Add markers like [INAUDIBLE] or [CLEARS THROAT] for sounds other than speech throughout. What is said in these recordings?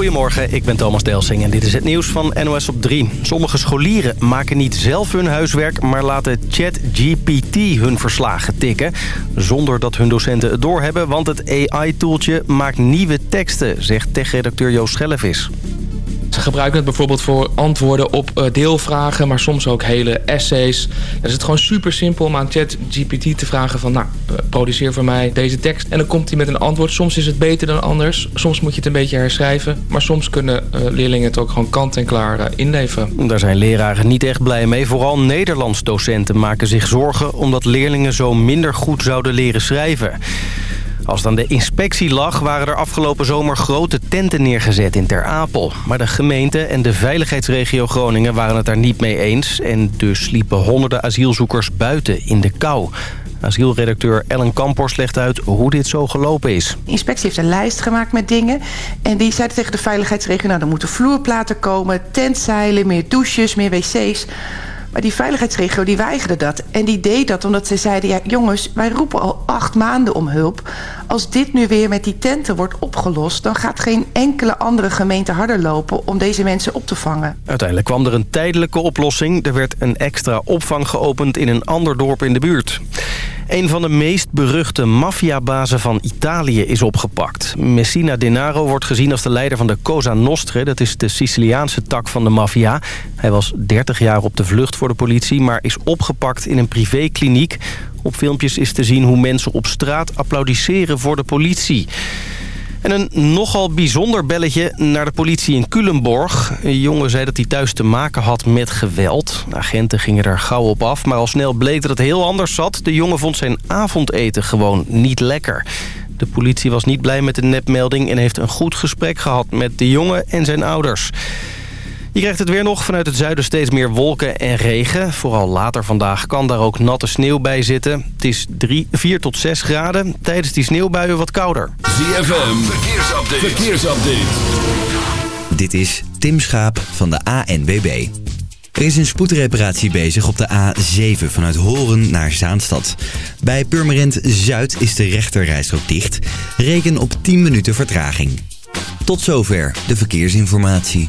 Goedemorgen, ik ben Thomas Delsing en dit is het nieuws van NOS op 3. Sommige scholieren maken niet zelf hun huiswerk... maar laten ChatGPT hun verslagen tikken... zonder dat hun docenten het doorhebben... want het AI-toeltje maakt nieuwe teksten, zegt tech-redacteur Joost Schellevis. Ze gebruiken het bijvoorbeeld voor antwoorden op uh, deelvragen, maar soms ook hele essays. Dan is het gewoon super simpel om aan ChatGPT te vragen van... nou, uh, produceer voor mij deze tekst. En dan komt hij met een antwoord. Soms is het beter dan anders. Soms moet je het een beetje herschrijven. Maar soms kunnen uh, leerlingen het ook gewoon kant-en-klaar inleveren. Daar zijn leraren niet echt blij mee. Vooral Nederlands docenten maken zich zorgen... omdat leerlingen zo minder goed zouden leren schrijven. Als het aan de inspectie lag, waren er afgelopen zomer grote tenten neergezet in Ter Apel. Maar de gemeente en de veiligheidsregio Groningen waren het daar niet mee eens. En dus liepen honderden asielzoekers buiten in de kou. Asielredacteur Ellen Kampors legt uit hoe dit zo gelopen is. De inspectie heeft een lijst gemaakt met dingen. En die zei tegen de veiligheidsregio... nou, er moeten vloerplaten komen, tentzeilen, meer douches, meer wc's. Maar die veiligheidsregio die weigerde dat. En die deed dat omdat ze zeiden... ja jongens, wij roepen al acht maanden om hulp. Als dit nu weer met die tenten wordt opgelost... dan gaat geen enkele andere gemeente harder lopen... om deze mensen op te vangen. Uiteindelijk kwam er een tijdelijke oplossing. Er werd een extra opvang geopend in een ander dorp in de buurt. Een van de meest beruchte maffiabazen van Italië is opgepakt. Messina Denaro wordt gezien als de leider van de Cosa Nostra. Dat is de Siciliaanse tak van de maffia. Hij was 30 jaar op de vlucht voor de politie... maar is opgepakt in een privékliniek. Op filmpjes is te zien hoe mensen op straat applaudisseren voor de politie. En een nogal bijzonder belletje naar de politie in Culemborg. Een jongen zei dat hij thuis te maken had met geweld. Agenten gingen er gauw op af, maar al snel bleek dat het heel anders zat. De jongen vond zijn avondeten gewoon niet lekker. De politie was niet blij met de nepmelding en heeft een goed gesprek gehad met de jongen en zijn ouders. Je krijgt het weer nog. Vanuit het zuiden steeds meer wolken en regen. Vooral later vandaag kan daar ook natte sneeuw bij zitten. Het is 3, 4 tot 6 graden. Tijdens die sneeuwbuien wat kouder. ZFM, verkeersupdate. verkeersupdate. Dit is Tim Schaap van de ANWB. Er is een spoedreparatie bezig op de A7 vanuit Horen naar Zaanstad. Bij Purmerend Zuid is de rechterrijstrook dicht. Reken op 10 minuten vertraging. Tot zover de verkeersinformatie.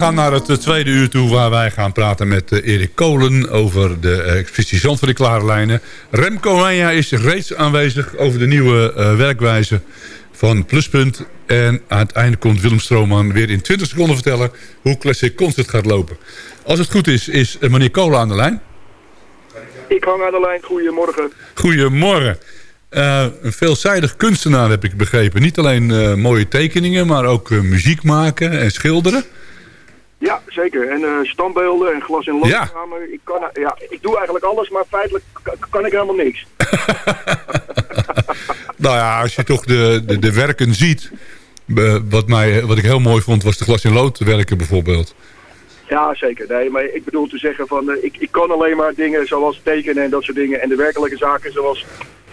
gaan naar het eh, tweede uur toe waar wij gaan praten met eh, Erik Kolen over de uh, expositie Zand voor de Klare Lijnen. Remco Manja is reeds aanwezig over de nieuwe eh, werkwijze van Pluspunt. En aan het einde komt Willem Strooman weer in 20 seconden vertellen hoe Classic Concert gaat lopen. Als het goed is, is eh, meneer Kolen aan de lijn. Ik hang aan de lijn. Goedemorgen. Goedemorgen. Eh, een veelzijdig kunstenaar heb ik begrepen. Niet alleen eh, mooie tekeningen, maar ook eh, muziek maken en schilderen. Ja, zeker. En eh, standbeelden en glas in Ja. loodkamer. Ik, kan, ja, ik doe eigenlijk alles, maar feitelijk kan ik helemaal niks. [LAUGHS] Nou ja, als je toch de, de, de werken ziet... wat, mij, wat ik heel mooi vond, was de glas in lood werken bijvoorbeeld. Ja, zeker. Nee, maar ik bedoel te zeggen van... eh, ik, ik kan alleen maar dingen zoals tekenen en dat soort dingen. En de werkelijke zaken zoals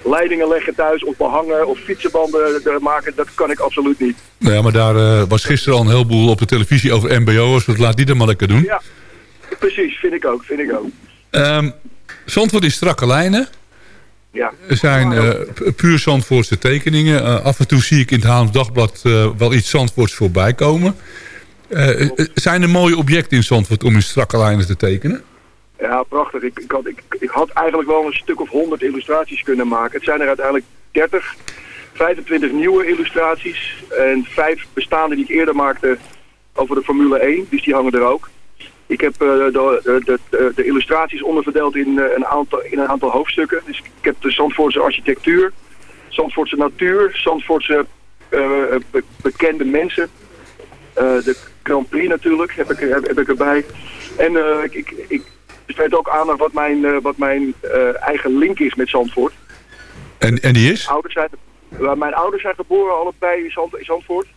leidingen leggen thuis of behangen of fietsenbanden maken, dat kan ik absoluut niet. Nou ja, maar daar eh, was gisteren al een heleboel op de televisie over mbo'ers. Dus laat die dat maar lekker doen. Ja, precies. Vind ik ook. Vind ik ook. Ehm Zandvoort is strakke lijnen. Ja. Er zijn eh, pu- puur Zandvoortse tekeningen. Eh, af en toe zie ik in het Haarlems Dagblad wel iets Zandvoorts voorbij komen. Zijn er mooie objecten in Zandvoort om in strakke lijnen te tekenen? Ja, prachtig. Ik, ik, had, ik, had eigenlijk wel een stuk of 100 illustraties kunnen maken. Het zijn er uiteindelijk 30. 25 nieuwe illustraties. En vijf bestaande die ik eerder maakte over de Formule 1. Dus die hangen er ook. Ik heb eh, de, de, de, illustraties onderverdeeld in, eh, een aantal, in een aantal hoofdstukken. Dus ik heb de Zandvoortse architectuur, Zandvoortse natuur, Zandvoortse eh, be- bekende mensen. De Grand Prix natuurlijk heb ik, heb, ik erbij. En ik, ik, ik besteed ook aandacht wat mijn, eh, wat mijn eh, eigen link is met Zandvoort. En, en die is? Ouders zijn, mijn ouders zijn geboren allebei in, Zand, in Zandvoort.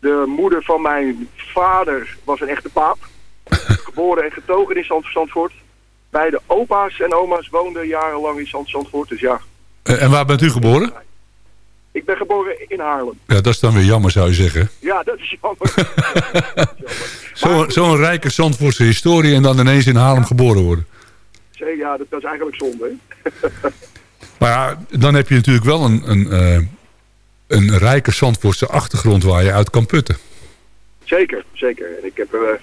De moeder van mijn vader was een echte paap. [LAUGHS] geboren en getogen in Zand- Zandvoort. Beide opa's en oma's woonden jarenlang in Zand- Zandvoort. Dus ja, en waar bent u geboren? Ik ben geboren in Haarlem. Ja, dat is dan weer jammer zou je zeggen. Ja, dat is jammer. [LAUGHS] Zo'n zo'n rijke Zandvoortse historie en dan ineens in Haarlem geboren worden. Ja, dat, dat is eigenlijk zonde. [LAUGHS] Maar ja, dan heb je natuurlijk wel een, een, eh, een rijke Zandvoortse achtergrond waar je uit kan putten. Zeker, zeker. En ik heb, we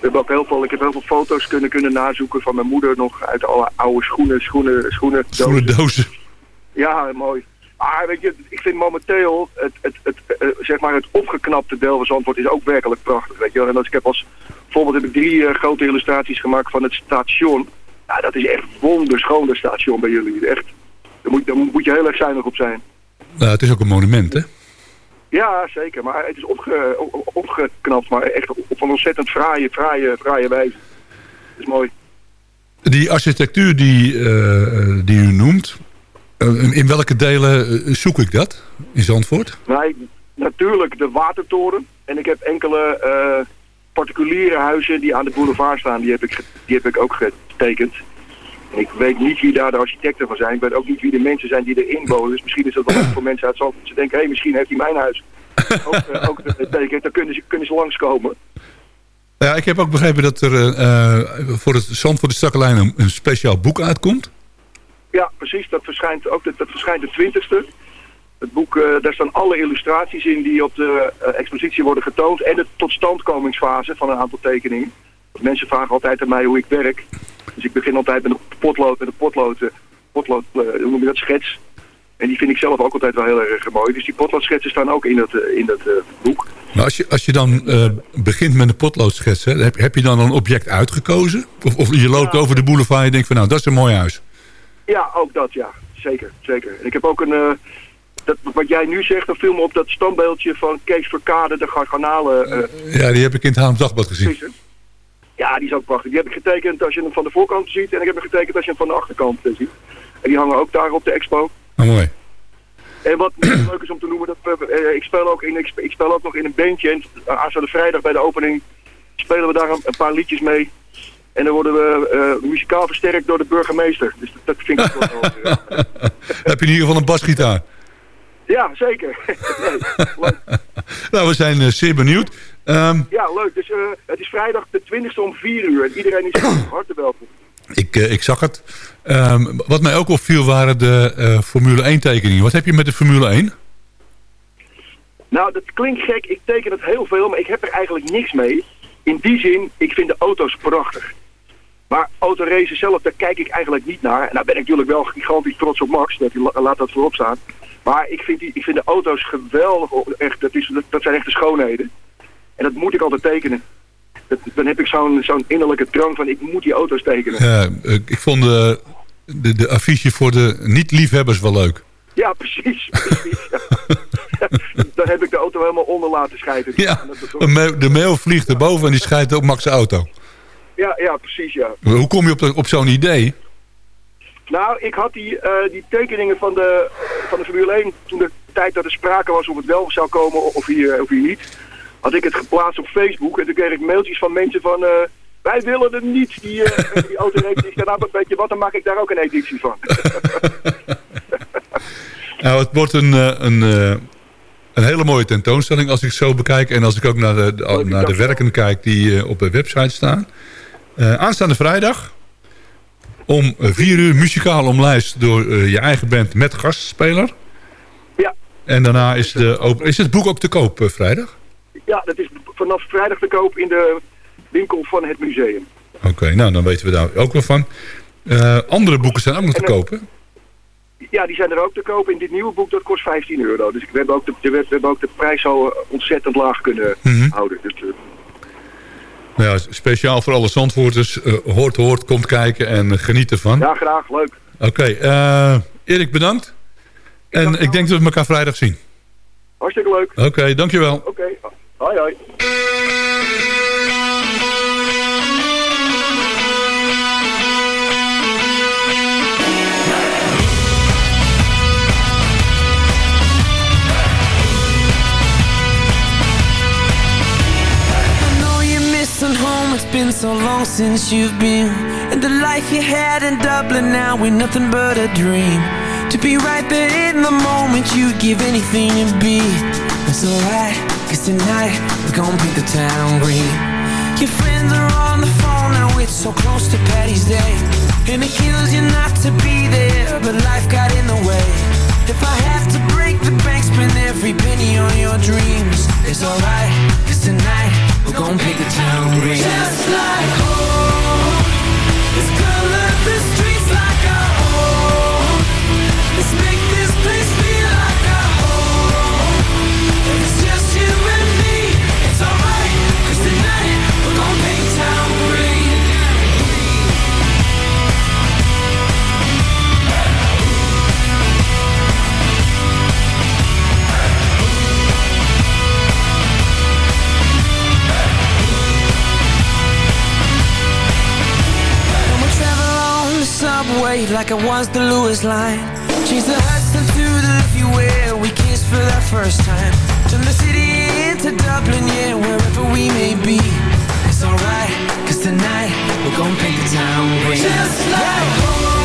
hebben ook heel veel, ik heb heel veel foto's kunnen, kunnen nazoeken van mijn moeder nog uit alle oude schoenen, schoenen, schoenen. Schoenen dozen. Ja, mooi. Weet je, ik vind momenteel het, het, het, eh, zeg maar het opgeknapte deel van Zandvoort is ook werkelijk prachtig. Weet je. En als ik heb als bijvoorbeeld heb ik drie eh, grote illustraties gemaakt van het station. Ja, dat is echt wonderschoon, dat station bij jullie. Echt, daar moet, daar moet je heel erg zuinig op zijn. Nou, het is ook een monument, hè? Ja, zeker. Maar het is opge, op- opgeknapt, maar echt op, een ontzettend fraaie, fraaie, fraaie wijze. Dat is mooi. Die architectuur die, eh, die u noemt, in welke delen eh, zoek ik dat in Zandvoort? Ik- natuurlijk de watertoren. En ik heb enkele eh, particuliere huizen die aan de boulevard staan. Die heb ik, die heb ik ook getekend. En ik weet niet wie daar de architecten van zijn. Ik weet ook niet wie de mensen zijn die erin wonen. Dus misschien is dat wel voor mensen uit Zandvoort. Ze denken, hé, misschien heeft hij mijn huis ook, eh, ook getekend. Dan kunnen ze, kunnen ze langskomen. Ja, ik heb ook begrepen dat er eh, eh, voor het Zandvoort de Strakke Lijn een, een speciaal boek uitkomt. Ja, precies. Dat verschijnt ook dat, dat verschijnt de 20ste. Het boek, eh, daar staan alle illustraties in die op de eh, expositie worden getoond. En de totstandkomingsfase van een aantal tekeningen. Mensen vragen altijd aan mij hoe ik werk. Dus ik begin altijd met een potlood, met een potlood, eh, potlood hoe noem je dat, schets. En die vind ik zelf ook altijd wel heel erg mooi. Dus die potloodschetsen staan ook in dat, in dat boek. Als je, als je dan begint met een potloodschetsen... Heb, heb je dan een object uitgekozen? Of, of je loopt over de boulevard en je denkt van... nou, dat is een mooi huis. Ja, ook dat, ja. Zeker, zeker. En ik heb ook een... eh, dat, wat jij nu zegt, dan viel me op dat standbeeldje van Kees Verkade, de garganalen. eh Ja, die heb ik in het Haams Dagblad gezien. Ja, die is ook prachtig. Die heb ik getekend als je hem van de voorkant ziet. En ik heb hem getekend als je hem van de achterkant eh, ziet. En die hangen ook daar op de expo. Oh, mooi. En wat [CLEARS THROAT] leuk is om te noemen, dat ik, speel ook in, ik, spe- ik speel ook nog in een bandje. En aanstaande vrijdag bij de opening spelen we daar een, een paar liedjes mee. En dan worden we eh, muzikaal versterkt door de burgemeester. Dus dat, dat vind ik wel... eh, [LAUGHS] heb je in ieder geval een basgitaar? ja, zeker. Nee, [LAUGHS] leuk. [LAUGHS] Nou, we zijn eh, zeer benieuwd. Ehm, Ja, leuk. Dus eh, het is vrijdag de 20e om 4 uur. En iedereen is [CLEARS THROAT] hartelijk welkom. ik, ik zag het. Ehm, wat mij ook opviel waren de Formule 1 tekeningen. Wat heb je met de Formule 1? Nou, dat klinkt gek. Ik teken het heel veel, maar ik heb er eigenlijk niks mee. In die zin, ik vind de auto's prachtig. Maar autoracen zelf, daar kijk ik eigenlijk niet naar. En daar ben ik natuurlijk wel gigantisch trots op Max. Dat hij la- laat dat voorop staan. Maar ik vind, die, ik vind de auto's geweldig. Echt, dat, is, dat, zijn echte schoonheden. En dat moet ik altijd tekenen. Dat, dan heb ik zo'n zo'n innerlijke drang van, ik moet die auto's tekenen. Ja, ik vond de, de, de affiche voor de niet-liefhebbers wel leuk. Ja, precies. precies ja. [LAUGHS] dan heb ik de auto helemaal onder laten schijten. Ja, de mail vliegt erboven en die scheidt op Max' auto. Ja, ja, precies, ja. Hoe kom je op, de- op zo'n idee? Nou, ik had die, eh, die tekeningen van de, van de Formule 1 toen de tijd dat er sprake was of het wel zou komen of hier, of hier niet. Had ik het geplaatst op Facebook en toen kreeg ik mailtjes van mensen van... eh, wij willen er niet, die, eh [LAUGHS] die autorace. Ik nou, weet je wat, dan maak ik daar ook een editie van. [LAUGHS] Nou, het wordt een, eh, een, eh, een hele mooie tentoonstelling als ik het zo bekijk. En als ik ook naar de, naar de werken kijk die eh, op de website staan. Eh, aanstaande vrijdag om eh, vier uur muzikaal omlijst door eh, je eigen band met gastspeler. ja, En daarna is, de, open- is het boek ook te koop vrijdag? ja, dat is vanaf vrijdag te koop in de winkel van het museum. Oké, nou dan weten we daar ook wel van. Andere boeken zijn ook nog te En, kopen. Ja, die zijn er ook te koop. In dit nieuwe boek, dat kost 15 euro. Dus we hebben ook de, we hebben ook de prijs eh, ontzettend laag kunnen Mhm. houden. Dus, Nou ja, speciaal voor alle zandvoorters. eh, hoort, hoort, komt kijken en eh, geniet ervan. ja, graag. Leuk. Oké, eh, Erik bedankt. En ik denk dat we elkaar vrijdag zien. Hartstikke leuk. Oké, dankjewel. Oké. Hoi, hoi. Been so long since you've been. And the life you had in Dublin now ain't nothing but a dream. To be right there in the moment, you'd give anything to be. It's alright, cause tonight we're gonna paint the town green. Your friends are on the phone now, it's so close to Patty's Day. And it kills you not to be there, but life got in the way. If I have to break the bank, spend every penny on your dreams. It's alright, cause tonight we're gonna paint the town green Just like home. Let's color the streets like our home. Let's make subway like it was the Lewis line. Change the Hudson to the Liffey where we kissed for the first time. Turn the city into Dublin, yeah, wherever we may be. It's alright, cause tonight we're gonna paint the town green. Just like home.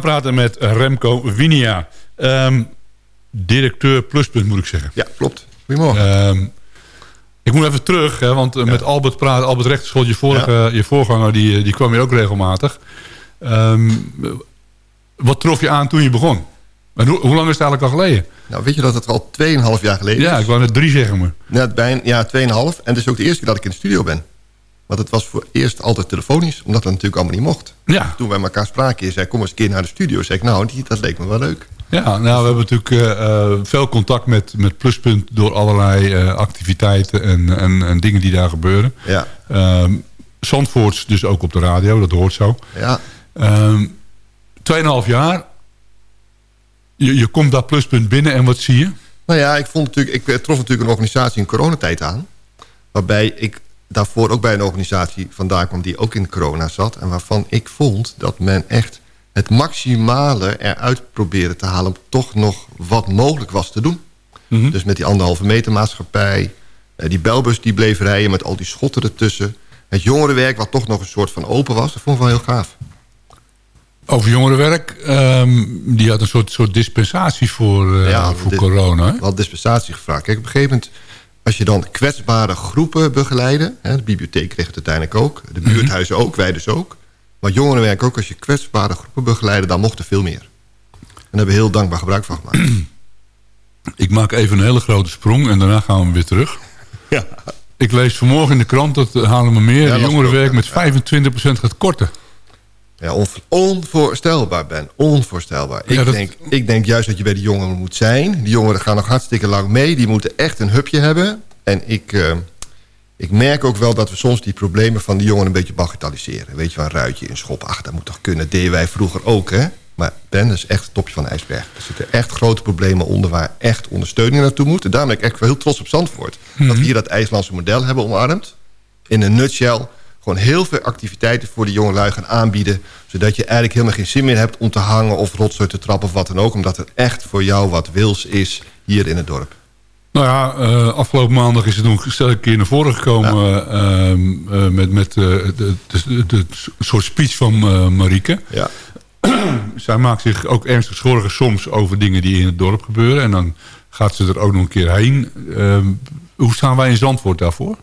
Gaan praten met Remco Winia. Ehm, directeur Pluspunt, moet ik zeggen. Ja, klopt. Goedemorgen. Ehm, ik moet even terug, hè, want eh, met Albert praten, Albert Rechterschool, je, vorige, je voorganger, die, die kwam hier ook regelmatig. Ehm, wat trof je aan toen je begon? En hoe, hoe lang is het eigenlijk al geleden? Nou, weet je dat het al 2,5 jaar geleden Ja, is? ik wou net drie zeggen, maar. Net bijna, ja, 2,5. En het is ook de eerste keer dat ik in de studio ben. Want het was voor eerst altijd telefonisch, omdat dat natuurlijk allemaal niet mocht. Ja. Toen wij elkaar spraken, je zei kom eens een keer naar de studio. Zeg ik, nou, die, dat leek me wel leuk. Ja, nou, we hebben natuurlijk eh, eh, veel contact met, met Pluspunt... door allerlei eh, activiteiten en, en, en dingen die daar gebeuren. Ja. Ehm Zandvoorts dus ook op de radio, dat hoort zo. Ja. Ehm tweeënhalf jaar. Je, je komt daar Pluspunt binnen en wat zie je? Nou ja, ik, vond natuurlijk, ik trof natuurlijk een organisatie in coronatijd aan. Waarbij ik daarvoor ook bij een organisatie vandaan kwam die ook in corona zat. En waarvan ik vond dat men echt het maximale eruit probeerde te halen... om toch nog wat mogelijk was te doen. Dus met die anderhalve meter maatschappij... eh, die belbus die bleef rijden met al die schotten ertussen... het jongerenwerk wat toch nog een soort van open was. Dat vond ik wel heel gaaf. Over jongerenwerk. ehm, die had een soort, soort dispensatie voor, eh, Ja, voor corona. hadden dispensatie gevraagd. Kijk, op een gegeven moment, als je dan kwetsbare groepen begeleiden... Hè, de bibliotheek kreeg het uiteindelijk ook, de buurthuizen ook, wij dus ook... maar jongerenwerk ook, als je kwetsbare groepen begeleiden... dan mocht er veel meer. En daar hebben we heel dankbaar gebruik van gemaakt. [CLEARS THROAT] Ik maak even een hele grote sprong en daarna gaan we weer terug. [LAUGHS] Ja. Ik lees vanmorgen in de krant dat Haarlemmermeer Ja, de ik jongerenwerk met 25% gaat korten. Ja, onv- onvoorstelbaar, Ben. Onvoorstelbaar. Ik, dat- denk, ik denk juist dat je bij de jongeren moet zijn. Die jongeren gaan nog hartstikke lang mee. Die moeten echt een hupje hebben. En ik, eh, ik merk ook wel dat we soms die problemen van die jongeren een beetje bagatelliseren. Weet je, een ruitje in schop. Ach, dat moet toch kunnen. Deden wij vroeger ook, hè? Maar Ben, dat is echt het topje van de ijsberg. Er zitten echt grote problemen onder waar echt ondersteuning naartoe moet. En daarom ben ik echt wel heel trots op Zandvoort. Dat we hier dat IJslandse model hebben omarmd. In een nutshell gewoon heel veel activiteiten voor de jongelui gaan aanbieden. Zodat je eigenlijk helemaal geen zin meer hebt om te hangen of rotzooi te trappen of wat dan ook. Omdat er echt voor jou wat wils is hier in het dorp. Nou ja, eh, afgelopen maandag is het nog een keer naar voren gekomen... ehm, eh, met, met eh, de, soort speech van Marieke. Ja. [CLEARS THROAT] Zij maakt zich ook ernstig zorgen soms over dingen die in het dorp gebeuren. En dan gaat ze er ook nog een keer heen. Ehm, hoe staan wij in Zandvoort daarvoor?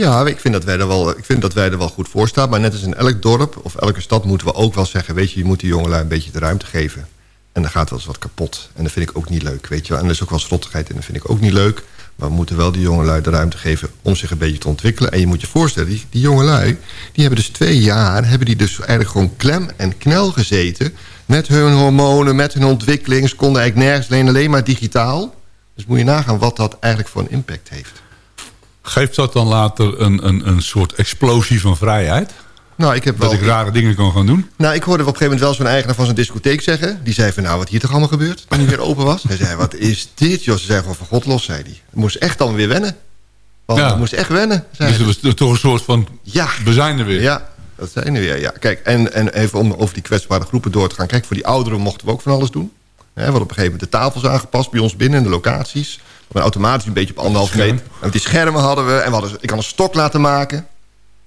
Ja, ik vind, dat wij er wel, ik vind dat wij er wel goed voor staan. Maar net als in elk dorp of elke stad moeten we ook wel zeggen... weet je, je moet die jongelui een beetje de ruimte geven. En dan gaat wel eens wat kapot. En dat vind ik ook niet leuk, weet je wel. En er is ook wel eens rottigheid en dat vind ik ook niet leuk. Maar we moeten wel die jongelui de ruimte geven om zich een beetje te ontwikkelen. En je moet je voorstellen, die, die jongelui... die hebben dus twee jaar, hebben die dus eigenlijk gewoon klem en knel gezeten... met hun hormonen, met hun ontwikkeling. Ze konden eigenlijk nergens alleen, alleen maar digitaal. Dus moet je nagaan wat dat eigenlijk voor een impact heeft. Geeft dat dan later een, een, een soort explosie van vrijheid? Nou, ik heb wel... Dat ik rare dingen kan gaan doen? Nou, ik hoorde op een gegeven moment wel zo'n eigenaar van zo'n discotheek zeggen. Die zei van, nou, wat hier toch allemaal gebeurt? Toen hij weer open was. Hij zei, wat is dit, joh? Ze zei gewoon van God los, zei hij. Moest echt dan weer wennen. Want Ja. moest echt wennen, zei Dus dat was toch een soort van... Ja. We zijn er weer. Ja, dat zijn er weer, ja. Kijk, en, en even om over die kwetsbare groepen door te gaan. Kijk, voor die ouderen mochten we ook van alles doen. We hadden op een gegeven moment de tafels aangepast bij ons binnen in de locaties. Hadden automatisch een beetje op anderhalf meter. En met die schermen hadden we. En we hadden, ik had een stok laten maken.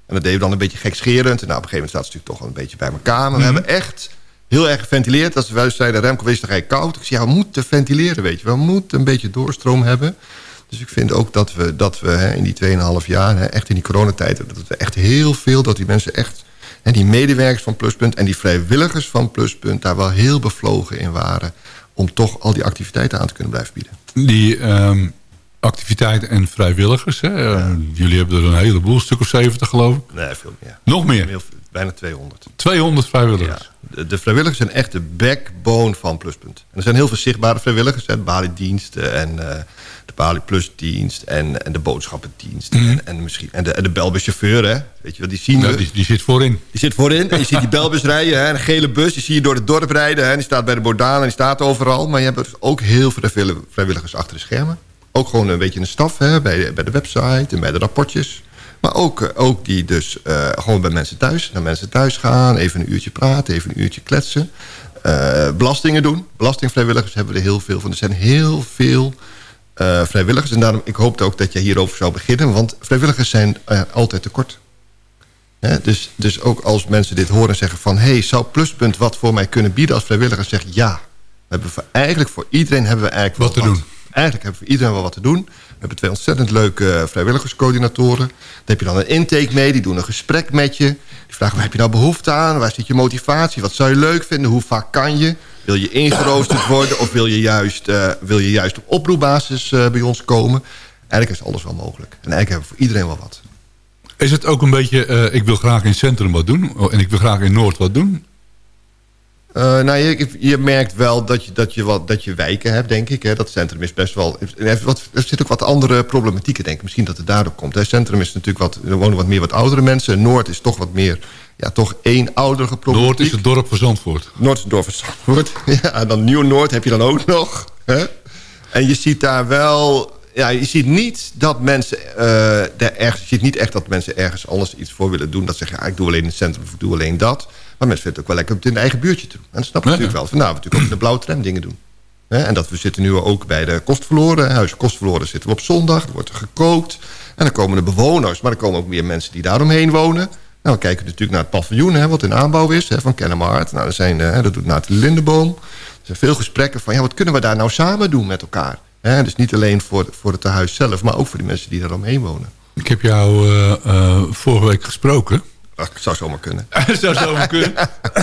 En dat deden we dan een beetje gekscherend. En nou, op een gegeven moment staat het natuurlijk toch wel een beetje bij elkaar. Maar we hebben echt heel erg geventileerd. Als we zeiden, Remco, wees toch eigenlijk koud? Ik zei, ja, we moeten ventileren, weet je. We moeten een beetje doorstroom hebben. Dus ik vind ook dat we, dat we hè, in die 2,5 jaar, hè, echt in die coronatijd... dat we echt heel veel, dat die mensen echt... Hè, die medewerkers van Pluspunt en die vrijwilligers van Pluspunt... daar wel heel bevlogen in waren... om toch al die activiteiten aan te kunnen blijven bieden. Die ehm, activiteiten en vrijwilligers. Hè? eh, Jullie hebben er een heleboel, stuk of 70 geloof ik. Nee, veel meer. Nog meer? Bijna 200. 200 vrijwilligers. De, vrijwilligers zijn echt de backbone van Pluspunt. En er zijn heel veel zichtbare vrijwilligers. Hè, de Bali-diensten en eh, de Bali Plus-dienst... En, en de boodschappendienst. en, en, misschien, en, de, en de Belbuschauffeur, hè. Weet je wel, die zien Ja, we. die, die zit voorin. Die zit voorin. En je ziet die [LAUGHS] belbus rijden. Hè, een gele bus. Die zie je door het dorp rijden. Hè, die staat bij de Bordaan en die staat overal. Maar je hebt dus ook heel veel vrijwillig- vrijwilligers achter de schermen. Ook gewoon een beetje een staf hè, bij, bij de website en bij de rapportjes. Maar ook, eh, ook die dus eh, gewoon bij mensen thuis. Naar mensen thuis gaan. Even een uurtje praten. Even een uurtje kletsen. Eh, belastingen doen. Belastingvrijwilligers hebben we er heel veel van. Er zijn heel veel vrijwilligers. En daarom, ik hoopte ook dat je hierover zou beginnen. Want vrijwilligers zijn altijd tekort. Hè, dus, dus ook als mensen dit horen en zeggen van... hey, zou Pluspunt wat voor mij kunnen bieden als vrijwilliger? Zeg ja. We hebben voor, eigenlijk voor iedereen hebben we eigenlijk Wat te wel doen. Eigenlijk hebben we voor iedereen wel wat te doen. Hebben twee ontzettend leuke eh, vrijwilligerscoördinatoren. Daar heb je dan een intake mee, die doen een gesprek met je. Die vragen, waar heb je nou behoefte aan? Waar zit je motivatie? Wat zou je leuk vinden? Hoe vaak kan je? Wil je ingeroosterd worden? Of wil je juist, eh, wil je juist op oproepbasis eh, bij ons komen? Eigenlijk is alles wel mogelijk. En eigenlijk hebben we voor iedereen wel wat. Is het ook een beetje, ik wil graag in het centrum wat doen... oh, en ik wil graag in Noord wat doen? Eh, nou, je, je merkt wel dat je, dat, je wat, dat je wijken hebt, denk ik. Hè. Dat centrum is best wel... Er, wat, er zit ook wat andere problematieken, denk ik. Misschien dat het daardoor komt. Het centrum is natuurlijk wat... Er wonen wat meer wat oudere mensen. Noord is toch wat meer... Ja, toch één oudere problematiek. Noord is het dorp van Zandvoort. Noord is het dorp van Zandvoort. [LAUGHS] Ja, en dan Nieuw-Noord heb je dan ook nog. Hè? En je ziet daar wel... Ja, je ziet niet dat mensen eh, daar ergens, je ziet niet echt dat mensen ergens anders iets voor willen doen. Dat zeggen, ja, ik doe alleen in het centrum of ik doe alleen dat. Maar mensen vinden het ook wel lekker om het in hun eigen buurtje te doen. En dat snap Ja, natuurlijk wel. Van, nou, we natuurlijk ook de blauwe tram dingen doen. En dat we zitten nu ook bij de kostverloren. Huis kostverloren zitten we op zondag. Er wordt er gekookt. En dan komen de bewoners. Maar er komen ook meer mensen die daaromheen wonen. Nou, we kijken natuurlijk naar het paviljoen, hè, wat in aanbouw is, hè, van Kennemerhard. Nou, er zijn, eh, dat doet Nathalie Lindeboom. Er zijn veel gesprekken van, ja, wat kunnen we daar nou samen doen met elkaar? Hè, dus niet alleen voor, voor het tehuis zelf, maar ook voor die mensen die daaromheen wonen. Ik heb jou eh, eh, vorige week gesproken. Dat zou zomaar kunnen. [LAUGHS] Dat zou zo maar kunnen.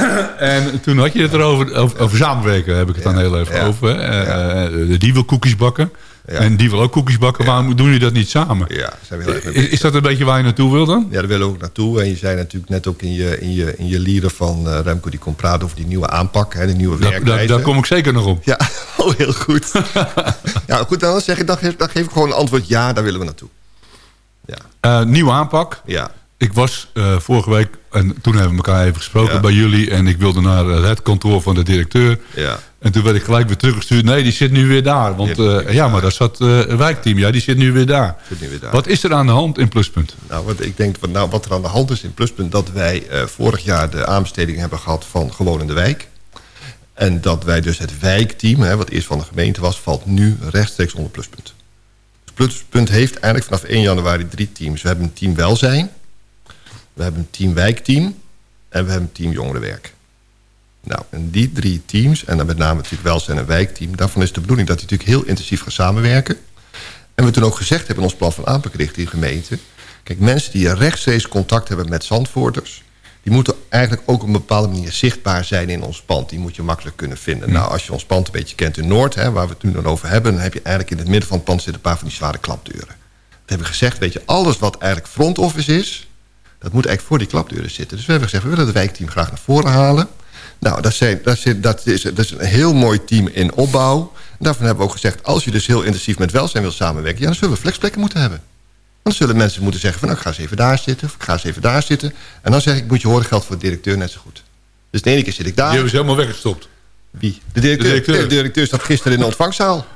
[LAUGHS] en toen had je het erover, over, over samenwerken heb ik het dan heel even over. Eh, eh, die wil koekjes bakken. Ja. En die wil ook koekjes bakken. Waarom doen jullie dat niet samen? Ja, zijn we heel erg mee Is, is dat een beetje waar je naartoe wil dan? Ja, daar willen we ook naartoe. En je zei natuurlijk net ook in je, in je, in je lieren van eh, Remco... die kon praten over die nieuwe aanpak, hè, de nieuwe Daar, werkwijze. daar, daar kom ik zeker nog op. Ja, [LAUGHS] oh, heel goed. ja, goed, dan, zeg ik, dan, geef, dan geef ik gewoon een antwoord... ja, daar willen we naartoe. Ja, nieuwe aanpak. ja. Ik was eh, vorige week, en toen hebben we elkaar even gesproken Ja. bij jullie... en ik wilde naar eh, het kantoor van de directeur. ja. En toen werd ik gelijk weer teruggestuurd. Nee, die zit nu weer daar. Want eh, ja, maar daar zat een wijkteam. Ja, die zit nu weer daar. Zit nu weer daar. Wat is er aan de hand in Pluspunt? Nou, wat ik denk, wat, nou, wat er aan de hand is in Pluspunt... dat wij vorig jaar de aanbesteding hebben gehad van Gewoon in de Wijk. En dat wij dus het wijkteam, hè, wat eerst van de gemeente was... valt nu rechtstreeks onder Pluspunt. Dus Pluspunt heeft eigenlijk vanaf 1 januari drie teams. We hebben een team welzijn. We hebben een team wijkteam. En we hebben een team jongerenwerk. Nou, en die drie teams, en dan met name natuurlijk welzijn en wijkteam... daarvan is de bedoeling dat die natuurlijk heel intensief gaan samenwerken. En we toen ook gezegd hebben in ons plan van aanpak richting gemeente... kijk, mensen die rechtstreeks contact hebben met zandvoorters... die moeten eigenlijk ook op een bepaalde manier zichtbaar zijn in ons pand. Die moet je makkelijk kunnen vinden. Nou, als je ons pand een beetje kent in Noord, hè, waar we het nu dan over hebben... dan heb je eigenlijk in het midden van het pand zitten een paar van die zware klapdeuren. Dat hebben we gezegd, weet je, alles wat eigenlijk front office is... dat moet eigenlijk voor die klapdeuren zitten. Dus we hebben gezegd, we willen het wijkteam graag naar voren halen... Nou, dat, zijn, dat, dat, is, dat is een heel mooi team in opbouw. Daarvan hebben we ook gezegd... als je dus heel intensief met welzijn wil samenwerken... ja, dan zullen we flexplekken moeten hebben. Dan zullen mensen moeten zeggen van... nou, ik ga eens even daar zitten... of ik ga eens even daar zitten. En dan zeg ik, moet je horen, geldt voor de directeur net zo goed. Dus de ene keer zit ik daar... Die hebben ze helemaal weggestopt. Wie? De directeur. De directeur. Nee, De directeur zat gisteren in de ontvangstzaal. [LAUGHS]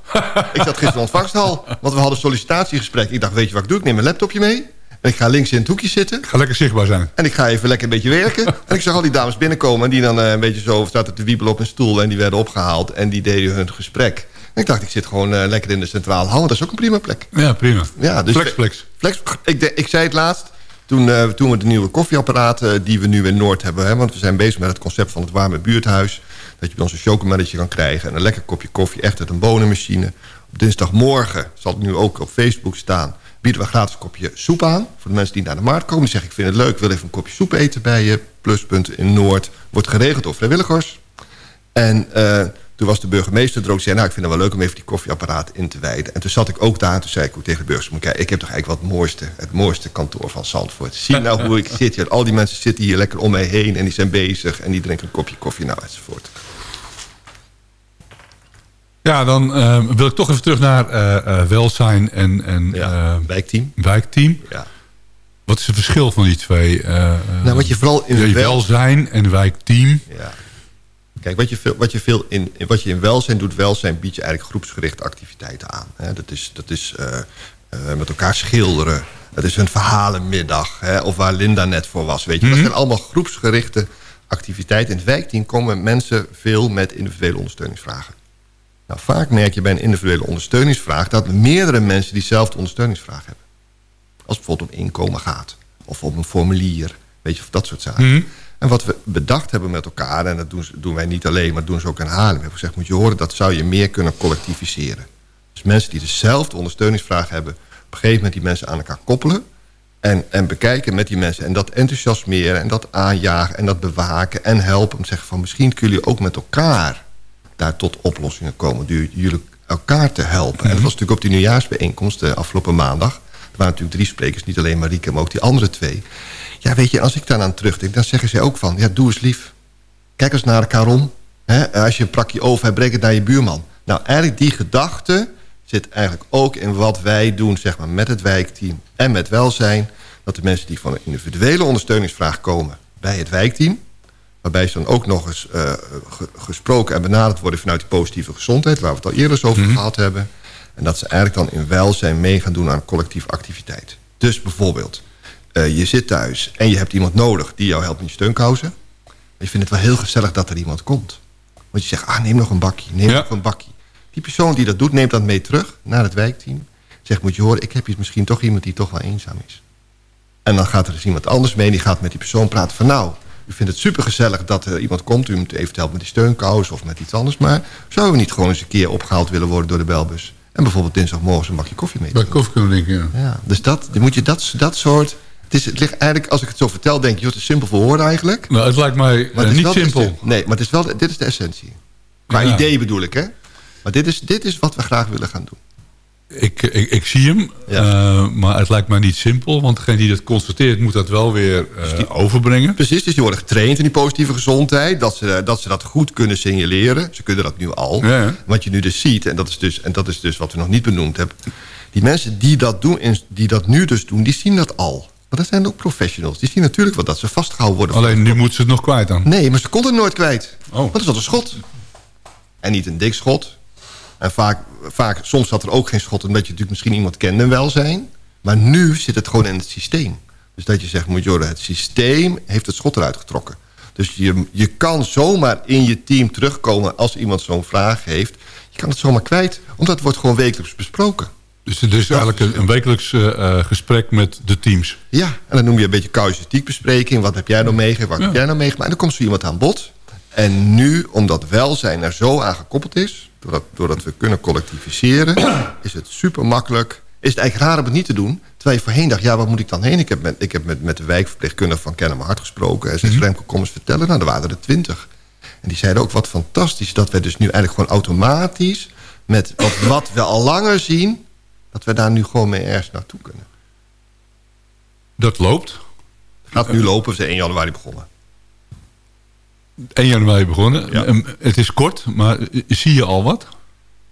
ik zat gisteren in de ontvangstzaal. Want we hadden sollicitatiegesprek. Ik dacht, weet je wat ik doe? Ik neem mijn laptopje mee. En ik ga links in het hoekje zitten. Ga lekker zichtbaar zijn. En ik ga even lekker een beetje werken. [LAUGHS] en ik zag al die dames binnenkomen. En die dan eh, een beetje zo zaten te wiebelen op een stoel. En die werden opgehaald. En die deden hun gesprek. En ik dacht, ik zit gewoon eh, lekker in de centrale hal. Dat is ook een prima plek. Ja, prima. Ja, dus Flexplex. Flex, ik, de- ik zei het laatst. Toen, eh, toen we de nieuwe koffieapparaten die we nu in Noord hebben... Hè, want we zijn bezig met het concept van het warme buurthuis... dat je bij ons een chocomelletje kan krijgen... en een lekker kopje koffie, echt uit een bonenmachine. Op dinsdagmorgen zal het nu ook op Facebook staan... bieden we gratis een kopje soep aan... voor de mensen die naar de markt komen. Die zeggen, ik vind het leuk, wil even een kopje soep eten bij je. Pluspunt in Noord. Wordt geregeld door vrijwilligers. En eh, toen was de burgemeester er ook. zei, nou, ik vind het wel leuk om even die koffieapparaat in te wijden. En toen zat ik ook daar. En toen zei ik ook tegen de burgemeester... ik heb toch eigenlijk wat het mooiste, het mooiste kantoor van Zandvoort. Zie nou hoe ik zit hier. Al die mensen zitten hier lekker om mij heen. En die zijn bezig. En die drinken een kopje koffie. Nou, enzovoort. Ja, dan eh, wil ik toch even terug naar eh, eh, welzijn en, en Ja, eh, wijkteam. wijkteam. Ja. Wat is het verschil van die twee? eh, Nou, wat je vooral in wel- welzijn en wijkteam. Ja. Kijk, wat je, veel, wat, je veel in, wat je in welzijn doet, welzijn biedt je eigenlijk groepsgerichte activiteiten aan. Hè. Dat is, dat is met elkaar schilderen. Het is een verhalenmiddag. Hè, of waar Linda net voor was. Weet je. Dat zijn allemaal groepsgerichte activiteiten. In het wijkteam komen mensen veel met individuele ondersteuningsvragen. Nou, vaak merk je bij een individuele ondersteuningsvraag... dat meerdere mensen diezelfde ondersteuningsvraag hebben. Als het bijvoorbeeld om inkomen gaat. Of om een formulier. Weet je, of dat soort zaken. Mhm. En wat we bedacht hebben met elkaar, en dat doen, ze- doen wij niet alleen, maar doen ze ook in Haarlem. Hebben we gezegd, moet je horen, dat zou je meer kunnen collectiviseren. Dus mensen die dezelfde ondersteuningsvraag hebben, op een gegeven moment die mensen aan elkaar koppelen. En, en bekijken met die mensen. En dat enthousiasmeren en dat aanjagen en dat bewaken en helpen. Om te zeggen van misschien kunnen jullie ook met elkaar daar tot oplossingen komen. Die jullie elkaar te helpen. En dat was natuurlijk op die nieuwjaarsbijeenkomst de afgelopen maandag. Er waren natuurlijk drie sprekers, niet alleen Marieke, maar ook die andere twee. Ja, weet je, als ik daaraan terugdenk, dan zeggen ze ook van... ja, doe eens lief. Kijk eens naar elkaar om. Als je een prakje over hebt, breek het naar je buurman. Nou, eigenlijk die gedachte zit eigenlijk ook in wat wij doen... zeg maar, met het wijkteam en met welzijn. Dat de mensen die van een individuele ondersteuningsvraag komen... bij het wijkteam... waarbij ze dan ook nog eens eh, ge- gesproken en benaderd worden... vanuit die positieve gezondheid... waar we het al eerder eens over gehad hebben... en dat ze eigenlijk dan in welzijn mee gaan doen aan collectieve activiteit. Dus bijvoorbeeld, eh, je zit thuis en je hebt iemand nodig... die jou helpt in je steunkousen. Je vindt het wel heel gezellig dat er iemand komt. Want je zegt, ah, neem nog een bakje, neem Ja. nog een bakje. Die persoon die dat doet, neemt dat mee terug naar het wijkteam. Zegt, moet je horen, ik heb hier misschien toch iemand die toch wel eenzaam is. En dan gaat er dus iemand anders mee, die gaat met die persoon praten van... nou, u vindt het supergezellig dat er iemand komt... u moet even helpen met die steunkous of met iets anders... maar zouden we niet gewoon eens een keer opgehaald willen worden door de belbus... en bijvoorbeeld dinsdagmorgen een bakje koffie mee Bij koffie kunnen drinken, ja. ja, dus dat, dan moet je dat, dat soort... Het, is, het ligt eigenlijk, als ik het zo vertel, denk je... joh, het is simpel voor woorden eigenlijk. Nou, het lijkt mij Maar eh, het is niet de simpel. Nee, maar het is wel, dit is de essentie. Qua Ja. idee bedoel ik, hè? Maar dit is, dit is wat we graag willen gaan doen. Ik, ik, ik zie hem, Ja. eh, maar het lijkt mij niet simpel. Want degene die dat constateert moet dat wel weer eh, overbrengen. Precies, dus die worden getraind in die positieve gezondheid. Dat ze, dat ze dat goed kunnen signaleren. Ze kunnen dat nu al. Ja. Wat je nu dus ziet, en dat, is dus, en dat is dus wat we nog niet benoemd hebben. Die mensen die dat, doen, en die dat nu dus doen, die zien dat al. Maar dat zijn ook professionals. Die zien natuurlijk wel dat ze vastgehouden worden. Alleen nu moet ze het nog kwijt dan. Nee, maar ze kon het nooit kwijt. Oh. Want het is altijd een schot. En niet een dik schot. En vaak, vaak, soms zat er ook geen schot... omdat je natuurlijk misschien iemand kende en welzijn. Maar nu zit het gewoon in het systeem. Dus dat je zegt, moet het systeem heeft het schot eruit getrokken. Dus je, je kan zomaar in je team terugkomen als iemand zo'n vraag heeft. Je kan het zomaar kwijt, omdat het wordt gewoon wekelijks besproken. Dus het is eigenlijk een, een wekelijks eh, eh, gesprek met de teams. Ja, en dan noem je een beetje casuïstiek bespreking. Wat heb jij nou meegemaakt? Wat Ja. heb jij nou meegemaakt? En dan komt zo iemand aan bod. En nu, omdat welzijn er zo aan gekoppeld is... doordat, doordat we kunnen collectiviseren... is het super makkelijk... is het eigenlijk raar om het niet te doen... terwijl je voorheen dacht, ja, waar moet ik dan heen? Ik heb met, ik heb met, met de wijkverpleegkundige van Kennemer Hart gesproken... en zei, Remco, kom eens vertellen. Nou, er waren er twintig. En die zeiden ook, wat fantastisch... dat we dus nu eigenlijk gewoon automatisch... met wat, wat we al langer zien... dat we daar nu gewoon mee ergens naartoe kunnen. Dat loopt. Gaat nu lopen, we zijn 1 januari begonnen. 1 januari begonnen. Ja. Ehm, Het is kort, maar eh, zie je al wat?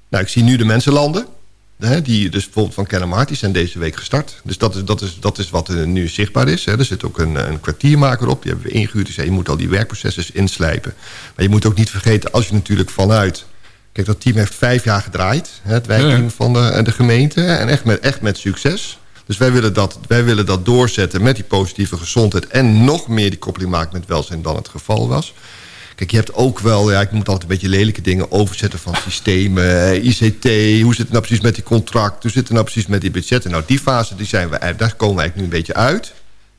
Nou, ik zie nu de mensenlanden. Hè, die dus bijvoorbeeld van Kennemer die zijn deze week gestart. Dus dat is, dat is, dat is wat er nu zichtbaar is. Hè. Er zit ook een, een kwartiermaker op. Die hebben we ingehuurd. Die zei, je moet al die werkprocessen inslijpen. Maar je moet ook niet vergeten, als je natuurlijk vanuit... Kijk, dat team heeft vijf jaar gedraaid. Hè, het wijkteam ja. van de, de gemeente. En echt met, echt met succes. Dus wij willen, dat, wij willen dat doorzetten met die positieve gezondheid... en nog meer die koppeling maken met welzijn dan het geval was. Kijk, je hebt ook wel, ja, ik moet altijd een beetje lelijke dingen overzetten van systemen, eh, ICT, hoe zit het nou precies met die contract, hoe zit het nou precies met die budgetten. Nou, die fase, die zijn we, daar komen we eigenlijk nu een beetje uit.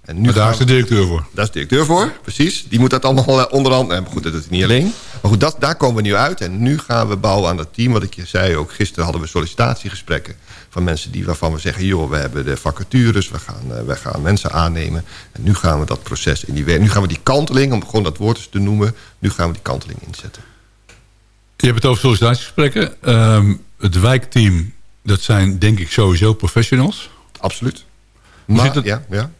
En nu Maar daar is de directeur voor. daar is de directeur voor, precies. Die moet dat allemaal eh, onderhand... En goed, dat hij niet alleen. Maar goed, dat, daar komen we nu uit. En nu gaan we bouwen aan dat team. Wat ik je zei, ook gisteren hadden we sollicitatiegesprekken... van mensen die, waarvan we zeggen... joh, we hebben de vacatures, we gaan, eh, we gaan mensen aannemen. En nu gaan we dat proces in die werk... Nu gaan we die kanteling, om gewoon dat woord eens te noemen... nu gaan we die kanteling inzetten. Je hebt het over sollicitatiegesprekken. Ehm, het wijkteam, dat zijn denk ik sowieso professionals. Absoluut. Hoe Maar, zit het- ja, ja.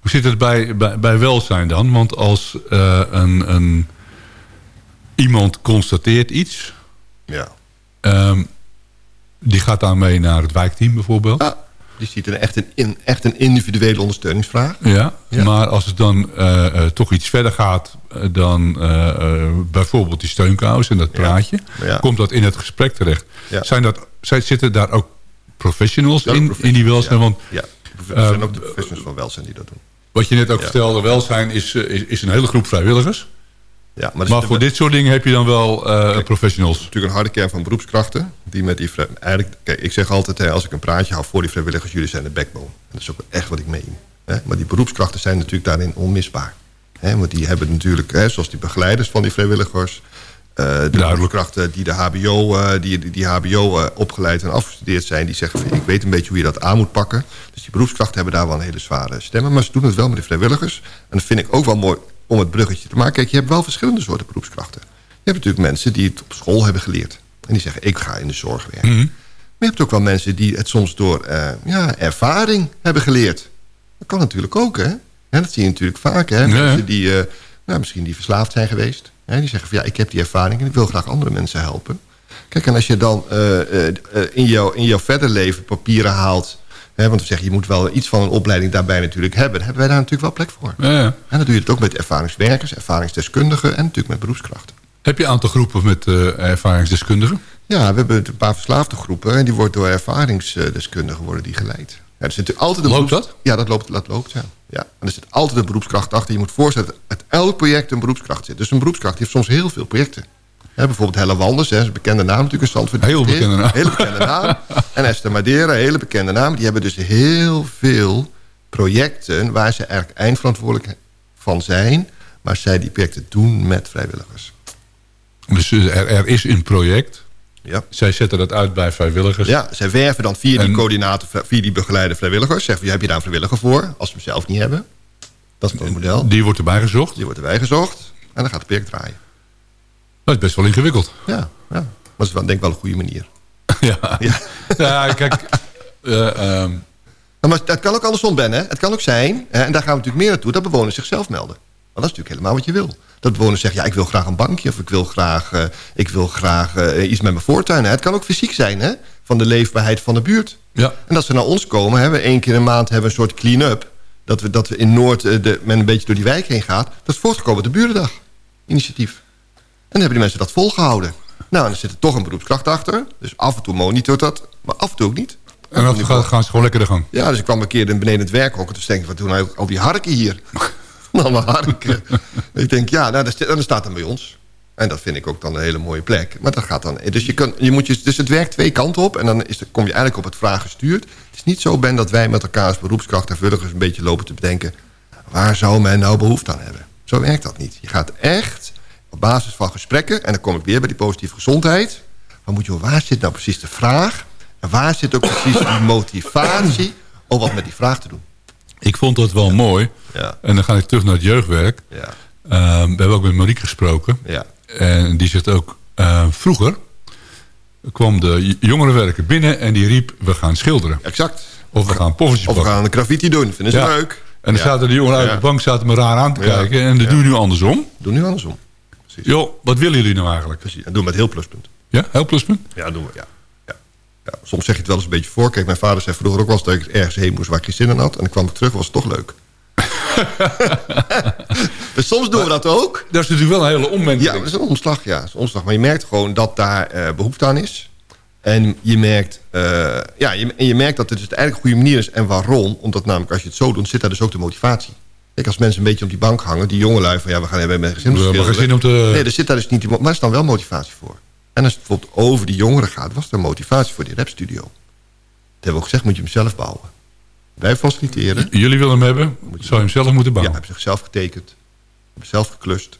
Hoe zit het bij, bij, bij welzijn dan? Want als eh, een, een, iemand constateert iets... ja. ehm, die gaat daarmee naar het wijkteam bijvoorbeeld. Ah, die ziet er echt een, in, echt een individuele ondersteuningsvraag. Ja, Ja. maar als het dan eh, eh, toch iets verder gaat eh, dan bijvoorbeeld die steunkous en dat praatje, Ja. komt dat in het gesprek terecht. Ja. Zijn dat, zijn, zitten daar ook professionals Ja, in, professionals, in die welzijn? ja. Want Ja, er zijn ook de professionals van welzijn die dat doen. wat je net ook Ja. vertelde, welzijn is, is, is een hele groep vrijwilligers. Ja, maar, Maar zitten voor dit soort dingen heb je dan wel eh, professionals. natuurlijk een harde kern van beroepskrachten. Die met die eigenlijk, kijk, ik zeg altijd, hè, als ik een praatje hou voor die vrijwilligers, jullie zijn de backbone. En dat is ook echt wat ik meen. Hè? Maar die beroepskrachten zijn natuurlijk daarin onmisbaar. Hè? Want die hebben natuurlijk, hè, zoals die begeleiders van die vrijwilligers... eh, de beroepskrachten die de HBO, eh, die, die, die HBO opgeleid en afgestudeerd zijn... die zeggen, van, ik weet een beetje hoe je dat aan moet pakken. Dus die beroepskrachten hebben daar wel een hele zware stemmen. Maar ze doen het wel met de vrijwilligers. En dat vind ik ook wel mooi om het bruggetje te maken. Kijk, je hebt wel verschillende soorten beroepskrachten. Je hebt natuurlijk mensen die het op school hebben geleerd. En die zeggen, ik ga in de zorg werken. Mhm. Maar je hebt ook wel mensen die het soms door eh, ja, ervaring hebben geleerd. Dat kan natuurlijk ook, hè? Ja, dat zie je natuurlijk vaak, hè? Ja. Mensen die eh, nou, misschien die verslaafd zijn geweest. Hè? Die zeggen van, ja, ik heb die ervaring en ik wil graag andere mensen helpen. Kijk, en als je dan eh, in, jouw, in jouw verder leven papieren haalt... Want we zeggen, je moet wel iets van een opleiding daarbij natuurlijk hebben. Dan hebben wij daar natuurlijk wel plek voor. Ja, ja. En dan doe je het ook met ervaringswerkers, ervaringsdeskundigen... en natuurlijk met beroepskrachten. Heb je een aantal groepen met eh, ervaringsdeskundigen? Ja, we hebben een paar verslaafde groepen... en die worden door ervaringsdeskundigen worden die geleid. Ja, er zit altijd een Loopt beroeps- dat? Ja, dat loopt, dat loopt, ja. ja. En er zit altijd een beroepskracht achter. Je moet voorstellen dat uit elk project een beroepskracht zit. Dus een beroepskracht heeft soms heel veel projecten. Bijvoorbeeld Helle Wanders, hè, is een bekende naam natuurlijk Zandvoort. Heel bekende naam. Hele bekende naam. [LAUGHS] En Esther Madeira, hele bekende naam. Die hebben dus heel veel projecten... waar ze eigenlijk eindverantwoordelijk van zijn... maar zij die projecten doen met vrijwilligers. Dus er, er is een project. Ja. Zij zetten dat uit bij vrijwilligers. Ja, zij werven dan via die coördinator, via die begeleider vrijwilligers. Zeggen, heb je daar een vrijwilliger voor? Als ze hem zelf niet hebben. Dat is het model. Die wordt erbij gezocht. Die wordt erbij gezocht. En dan gaat het project draaien. Dat is best wel ingewikkeld. Ja, ja. Maar dat is wel, denk ik wel een goede manier. [LAUGHS] ja. Ja. ja, kijk. eh, ehm, maar het kan ook andersom, Ben. Hè? Het kan ook zijn, hè, en daar gaan we natuurlijk meer naartoe... dat bewoners zichzelf melden. Want dat is natuurlijk helemaal wat je wil. Dat bewoners zeggen, ja, ik wil graag een bankje... of ik wil graag, eh, ik wil graag eh, iets met mijn voortuin. Hè? Het kan ook fysiek zijn, hè? van de leefbaarheid van de buurt. ja. En dat ze naar ons komen, hebben we één keer de maand hebben we een soort clean-up. Dat we, dat we in Noord de, men een beetje door die wijk heen gaat. Dat is voortgekomen de Burendag. Initiatief. En dan hebben die mensen dat volgehouden. Nou, en er zit er toch een beroepskracht achter. Dus af en toe monitort dat, maar af en toe ook niet. En dan gaan, gaan ze gewoon lekker de gang. Ja, dus ik kwam een keer beneden het werkhok... en toen denk ik, wat doen nou al die harken hier? [LAUGHS] Allemaal harken. ik denk, ja, nou, dat, sta- dat staat dan bij ons. En dat vind ik ook dan een hele mooie plek. Maar dat gaat dan... Dus, je kan, je moet je, dus het werkt twee kanten op... en dan is, kom je eigenlijk op het vraag gestuurd. Het is niet zo, Ben, dat wij met elkaar als beroepskracht en een beetje lopen te bedenken... waar zou men nou behoefte aan hebben? Zo werkt dat niet. Je gaat echt op basis van gesprekken... en dan kom ik weer bij die positieve gezondheid... maar moet je, waar zit nou precies de vraag... en waar zit ook precies die [COUGHS] motivatie... om wat met die vraag te doen? Ik vond dat wel mooi. Ja, En dan ga ik terug naar het jeugdwerk. ja, Ehm, we hebben ook met Marieke gesproken. ja. En die zegt ook... eh, vroeger kwam de jongerenwerker binnen en die riep... we gaan schilderen. Exact. Of we gaan poffertjes Of we gaan een graffiti doen. Vinden ze leuk. En dan zaten de jongeren uit de bank zaten me raar aan te kijken. En dat doen we nu andersom. Doe nu andersom. Joh, wat willen jullie nou eigenlijk? Precies. En doen met heel pluspunt. Ja, heel pluspunt? Ja, doen we. Ja. Ja. Ja. Soms zeg je het wel eens een beetje voor. Kijk, mijn vader zei vroeger ook wel eens dat ik ergens heen moest waar ik geen zin in had. En dan kwam ik terug, was het toch leuk. [LAUGHS] dus soms doen we dat ook. Dat is natuurlijk wel een hele Ja, omwenteling. dat is een omslag, ja. Dat is een omslag. Maar je merkt gewoon dat daar eh, behoefte aan is. En je merkt, eh, ja, je, en je merkt dat het dus eigenlijk een goede manier is. En waarom? Omdat namelijk als je het zo doet, zit daar dus ook de motivatie. Kijk, als mensen een beetje op die bank hangen, die jongelui van ja, we gaan hebben met gezin We hebben om te... Nee, er zit daar dus niet Maar er is dan wel motivatie voor. En als het bijvoorbeeld over die jongeren gaat, was er motivatie voor die rapstudio. Dat hebben we ook gezegd, moet je hem zelf bouwen. Wij faciliteren. Jullie willen hem hebben, zou je hem zelf moeten Ja, bouwen. hebben zichzelf getekend. Hebben zelf geklust.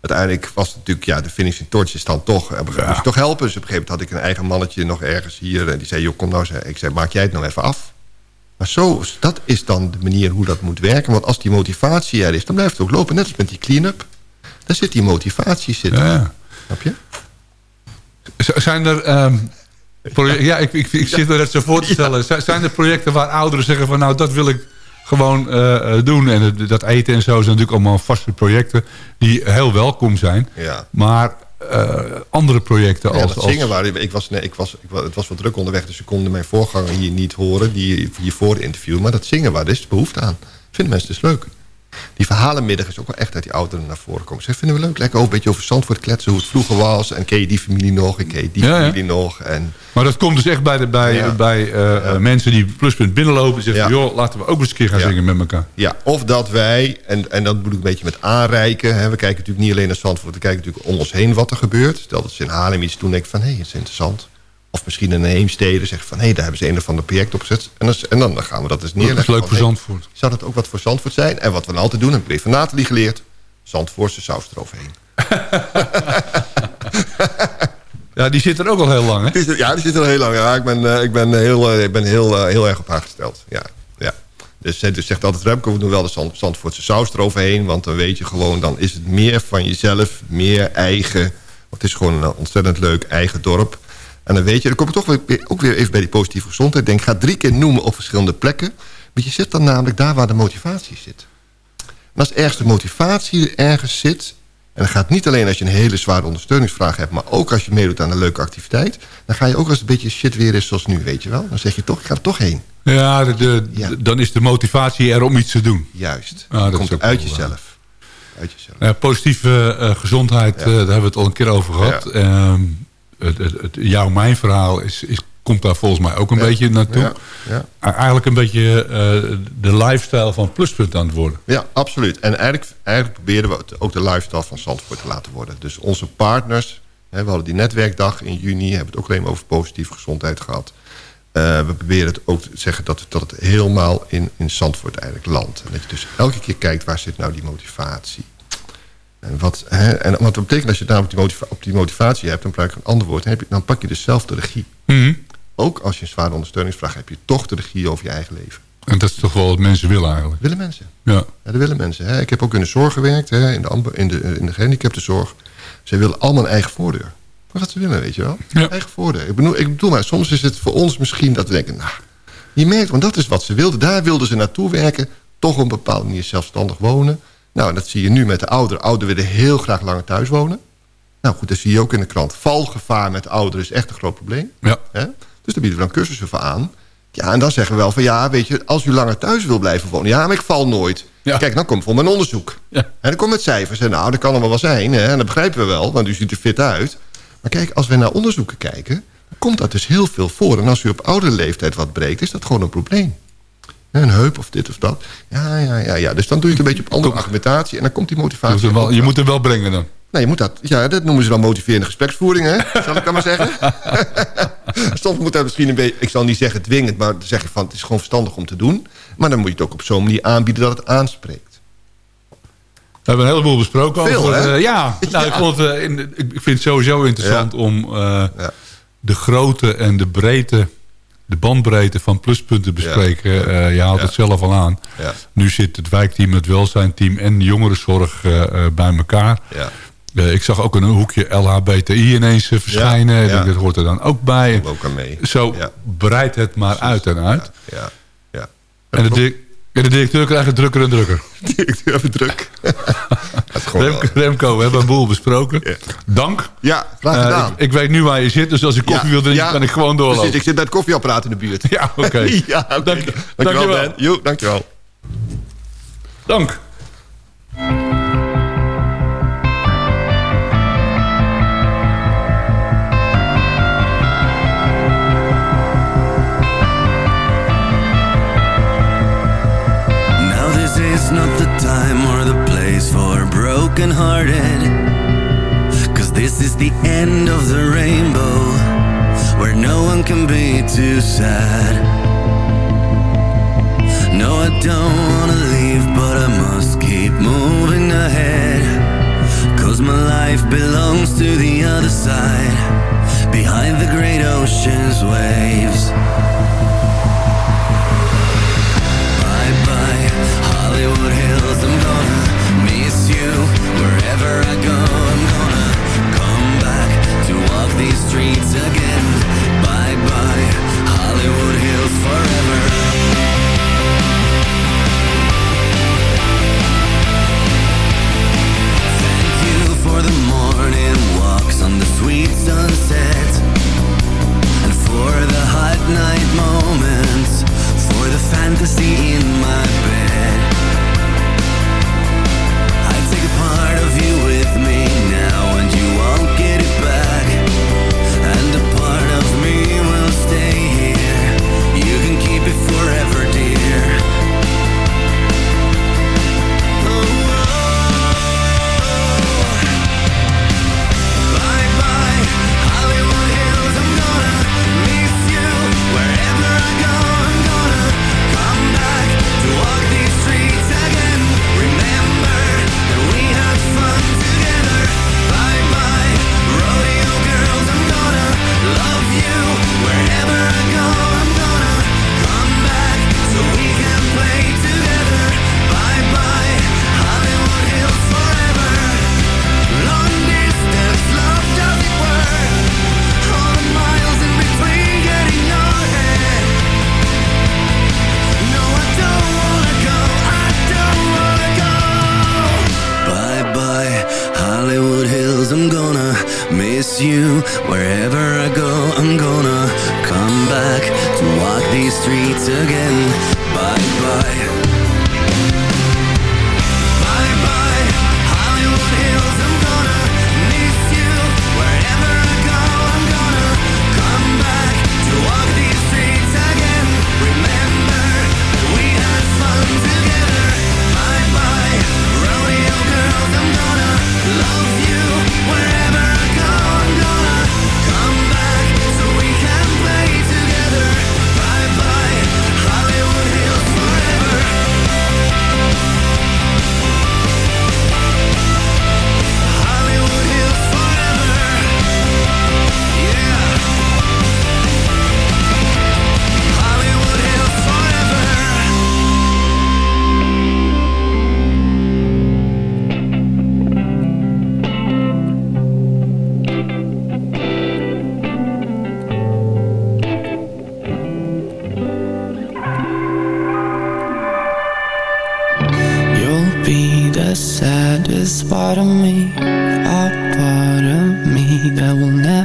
Uiteindelijk was het natuurlijk, ja, de finishing torch is dan toch, hebben we Ja. je toch helpen. Dus op een gegeven moment had ik een eigen mannetje nog ergens hier. En die zei, joh, kom nou eens. Ik zei, maak jij het nou even af. Maar zo, dat is dan de manier hoe dat moet werken. Want als die motivatie er is, dan blijft het ook lopen. Net als met die clean-up. Daar zit die motivatie zitten. Ja. Snap je? Z- Zijn er... ehm, ja, ik, ik, ik zit me net zo voor te stellen. Z- Zijn er projecten waar ouderen zeggen van... nou, dat wil ik gewoon eh, eh, doen. En dat eten en zo zijn natuurlijk allemaal vaste projecten... die heel welkom zijn. Ja. Maar andere projecten Ja, als... dat als zingen waar ik was, nee, ik was, ik was, het was wat druk onderweg, dus ik kon mijn voorganger hier niet horen, die hiervoor interview. Maar dat zingen waar, daar is behoefte aan. Vinden mensen dus leuk. Die verhalenmiddag is ook wel echt uit die ouderen naar voren komen. Ze vinden we leuk. Lekker ook een beetje over Zandvoort kletsen, hoe het vroeger was. En ken je die familie nog? Ik ken je die Ja, ja. familie nog. En Maar dat komt dus echt bij, de, bij, Ja. bij eh, eh, mensen die pluspunt binnenlopen... en zeggen, joh, laten we ook eens een keer gaan zingen met elkaar. ja, of dat wij, en, en dat bedoel ik een beetje met aanreiken. Hè, we kijken natuurlijk niet alleen naar Zandvoort, we kijken natuurlijk om ons heen wat er gebeurt. Stel dat ze in Haarlem iets doen, denk ik van, hé, hey, het is interessant. Of misschien in een Heemstede zeggen van... hé, daar hebben ze een of ander project opgezet. En dan, en dan gaan we dat eens neerleggen. Dat is leuk voor hey, Zandvoort. zou dat ook wat voor Zandvoort zijn? En wat we dan altijd doen, heb ik van Nathalie geleerd... Zandvoortse saus eroverheen. [LAUGHS] Ja, die zit er ook al heel lang, hè? Ja, die zit er al heel lang. Ja, ik ben, eh, ik ben, heel, eh, ik ben heel, eh, heel erg op haar gesteld. Ja, ja. Dus, eh, dus zegt altijd Remco, we doen wel de Zand, Zandvoortse saus eroverheen. Want dan weet je gewoon, dan is het meer van jezelf. Meer eigen. Want het is gewoon een ontzettend leuk eigen dorp. En dan weet je, dan kom ik toch weer, ook weer even bij die positieve gezondheid. Denk, ga drie keer noemen op verschillende plekken. Want je zit dan namelijk daar waar de motivatie zit. En als ergens de motivatie ergens zit... en dat gaat niet alleen als je een hele zware ondersteuningsvraag hebt... maar ook als je meedoet aan een leuke activiteit... dan ga je ook als het een beetje shit weer is zoals nu, weet je wel. Dan zeg je toch, ik ga er toch heen. Ja, de, de- dan is de motivatie er om iets te doen. Juist. Ah, dat komt uit wel, jezelf. Uit jezelf. Ja, positieve eh, gezondheid, eh, daar hebben we het al een keer over gehad. Ehm, het, het, het jouw-mijn verhaal is, is, komt daar volgens mij ook een Ja. beetje naartoe. Ja, ja. Eigenlijk een beetje eh, de lifestyle van Pluspunt aan het worden. Ja, absoluut. En eigenlijk, eigenlijk proberen we het ook de lifestyle van Zandvoort te laten worden. Dus onze partners, hè, we hadden die netwerkdag in juni... hebben het ook alleen maar over positieve gezondheid gehad. Eh, we proberen het ook te zeggen dat, dat het helemaal in, in Zandvoort eigenlijk landt. En dat je dus elke keer kijkt, waar zit nou die motivatie? En wat, hè, en wat dat betekent als je daar op die, motiva- op die motivatie hebt... dan gebruik ik een ander woord, dan, heb je, dan pak je dus zelf de regie. Mhm. Ook als je een zware ondersteuningsvraag hebt... heb je toch de regie over je eigen leven. En dat is toch wel wat mensen willen eigenlijk. Willen mensen. Ja. Ja, dat willen mensen. Hè. Ik heb ook in de zorg gewerkt, hè, in, de, in, de, in de gehandicaptenzorg. Ze willen allemaal een eigen voordeur. Wat ze willen, weet je wel. Ja. Eigen voordeur. Ik bedoel, ik bedoel maar, soms is het voor ons misschien dat we denken... nou, je merkt, want dat is wat ze wilden. Daar wilden ze naartoe werken. Toch op een bepaalde manier zelfstandig wonen. Nou, dat zie je nu met de ouderen. Ouderen willen heel graag langer thuis wonen. Nou goed, dat zie je ook in de krant. Valgevaar met ouderen is echt een groot probleem. Ja. Hè? Dus daar bieden we dan cursussen voor aan. Ja, en dan zeggen we wel van ja, weet je, als u langer thuis wil blijven wonen... ja, maar ik val nooit. Ja. Kijk, dan komt voor mijn onderzoek. Ja. En dan komt met cijfers. En nou, dat kan allemaal wel zijn. Hè? En dat begrijpen we wel, want u ziet er fit uit. Maar kijk, als we naar onderzoeken kijken... komt dat dus heel veel voor. En als u op oudere leeftijd wat breekt, is dat gewoon een probleem. Een heup of dit of dat. Ja, ja, ja, ja. Dus dan doe je het een beetje op andere argumentatie... en dan komt die motivatie... wel, je moet hem wel brengen dan. Nee, je moet dat, ja, dat noemen ze dan motiverende gespreksvoering, hè? [LAUGHS] Zal ik dat maar zeggen? [LAUGHS] Soms moet dat misschien een beetje, ik zal niet zeggen dwingend, maar zeg je van het is gewoon verstandig om te doen. Maar dan moet je het ook op zo'n manier aanbieden dat het aanspreekt. We hebben een heleboel besproken. Veel, over, hè? eh, ja, [LAUGHS] nou, Ik, vond eh, in, ik vind het sowieso interessant Ja. om eh, Ja. de grootte en de breedte, de bandbreedte van pluspunten te bespreken. Eh, je haalt Ja. het zelf al aan. Ja. Nu zit het wijkteam, het welzijnteam en de jongerenzorg eh, eh, bij elkaar. Ja, ik zag ook een hoekje LHBTI ineens verschijnen. Denk. Dat hoort er dan ook bij. ook mee. Zo breidt het maar uit en uit. Ja, ja. En di- en de directeur krijgt het drukker en drukker. [LAUGHS] Doe even druk. [LAUGHS] wel- Remco, Remco, we hebben een boel besproken. Ja. Dank. Ja, graag Eh, gedaan. ik, ik weet nu waar je zit, dus als ik koffie Ja, wil drinken, ja, kan ik gewoon doorlopen. Precies, ik zit bij het koffieapparaat in de buurt. [LAUGHS] Ja, oké. ja. Dank- dankjewel, dankjewel. Ben. Jo, dankjewel. Dank. Broken hearted Cause this is the end of the rainbow Where no one can be too sad. No, I don't wanna leave but I must keep moving ahead. Cause my life belongs to the other side Behind the great ocean's waves streets again. Bye bye, Hollywood Hills forever. Thank you for the morning walks on the sweet sunset. And for the hot night moments For the fantasy in my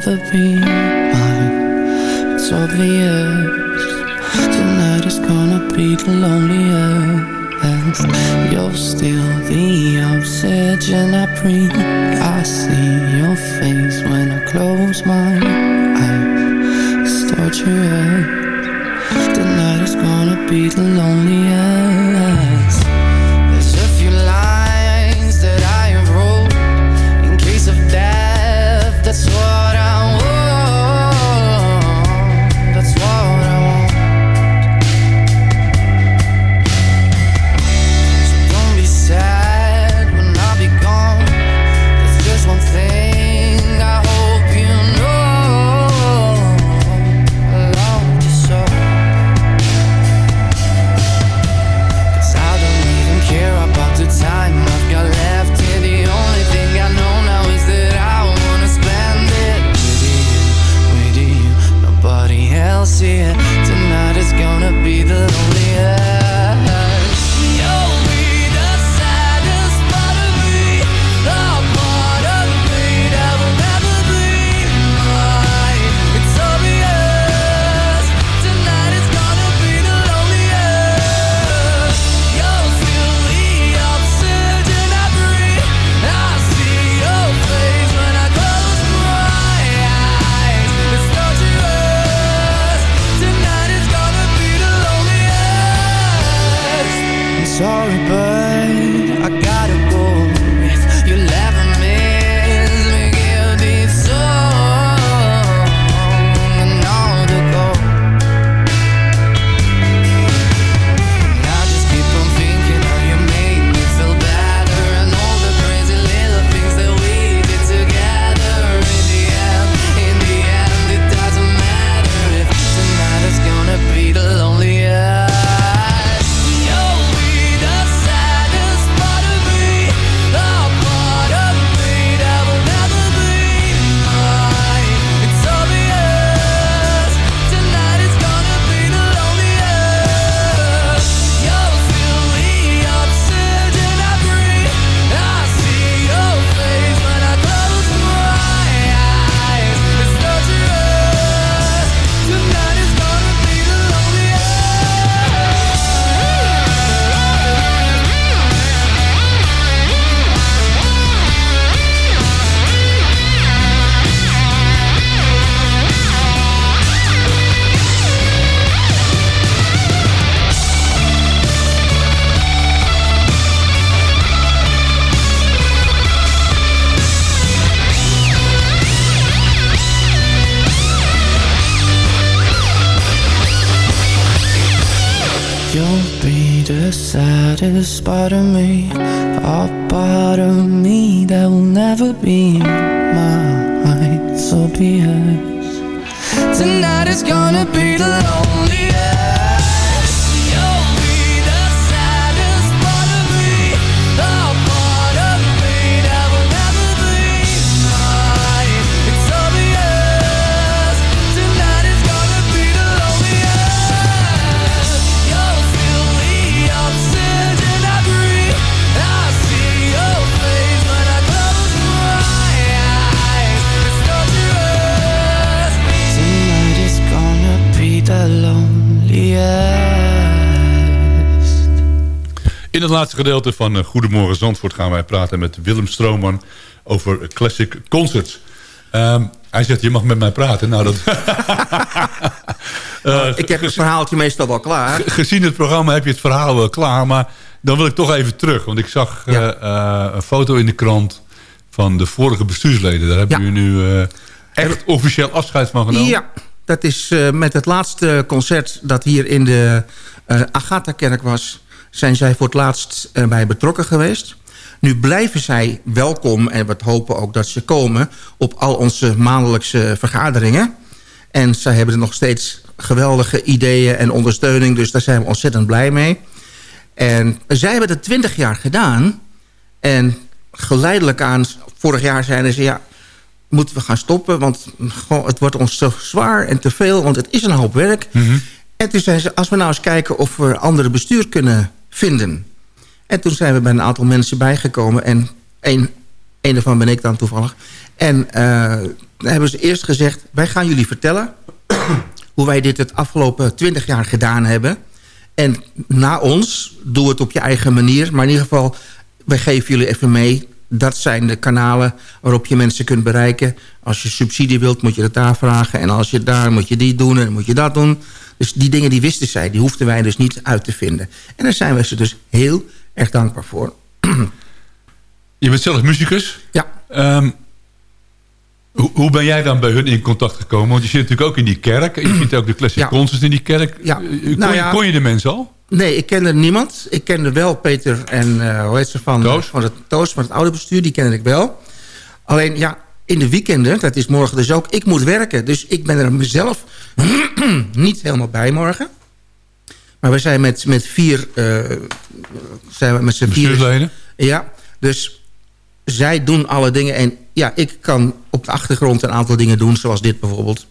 rather be mine It's obvious. Tonight is gonna be the loneliest. You're still the obsession I breathe. I see your face when I close my eyes. It's torturous Tonight is gonna be the loneliest. Het laatste gedeelte van eh, Goedemorgen Zandvoort gaan wij praten met Willem Strooman over Classic Concerts. Ehm, hij zegt, je mag met mij praten. Nou, dat... [LAUGHS] Eh, ik heb het verhaaltje meestal wel klaar. ge- gezien het programma heb je het verhaal wel klaar. Maar dan wil ik toch even terug. Want ik zag eh, een foto in de krant van de vorige bestuursleden. Daar hebben Ja. jullie nu echt officieel afscheid van genomen. Ja, dat is met het laatste concert dat hier in de Agatha-kerk was... zijn zij voor het laatst erbij betrokken geweest. Nu blijven zij welkom en we hopen ook dat ze komen... op al onze maandelijkse vergaderingen. En zij hebben er nog steeds geweldige ideeën en ondersteuning... dus daar zijn we ontzettend blij mee. En zij hebben het twintig jaar gedaan... en geleidelijk aan, vorig jaar zeiden ze... ja, moeten we gaan stoppen, want goh, het wordt ons te zwaar en te veel... want het is een hoop werk. En toen zeiden ze, als we nou eens kijken of we andere bestuur kunnen vinden. En toen zijn we bij een aantal mensen bijgekomen... en een, een daarvan ben ik dan toevallig. En dan hebben ze eerst gezegd, wij gaan jullie vertellen... [COUGHS] hoe wij dit het afgelopen twintig jaar gedaan hebben... En na ons, doe het op je eigen manier. Maar in ieder geval, wij geven jullie even mee. Dat zijn de kanalen waarop je mensen kunt bereiken. Als je subsidie wilt, moet je dat daar vragen. En als je daar, moet je die doen en moet je dat doen. Dus die dingen die wisten zij, die hoefden wij dus niet uit te vinden. En daar zijn we ze dus heel erg dankbaar voor. [CLEARS THROAT] Je bent zelf muzikus. Ja. Ehm, hoe, hoe ben jij dan bij hun in contact gekomen? Want je zit natuurlijk ook in die kerk. Je [CLEARS THROAT] ziet ook de classic Ja. concerts in die kerk. Ja. Eh, Kon, Nou je- ja. kon je de mensen al? Nee, ik kende niemand. Ik kende wel Peter en eh, hoe heet ze van, Toos? van het Toos van het oude bestuur. Die kende ik wel. Alleen ja, in de weekenden, dat is morgen dus ook, ik moet werken. Dus ik ben er mezelf [CLEARS THROAT] niet helemaal bij morgen. Maar we zijn met, met vier, eh, zijn we met z'n vier. Ja, dus zij doen alle dingen. En ja, ik kan op de achtergrond een aantal dingen doen, zoals dit bijvoorbeeld.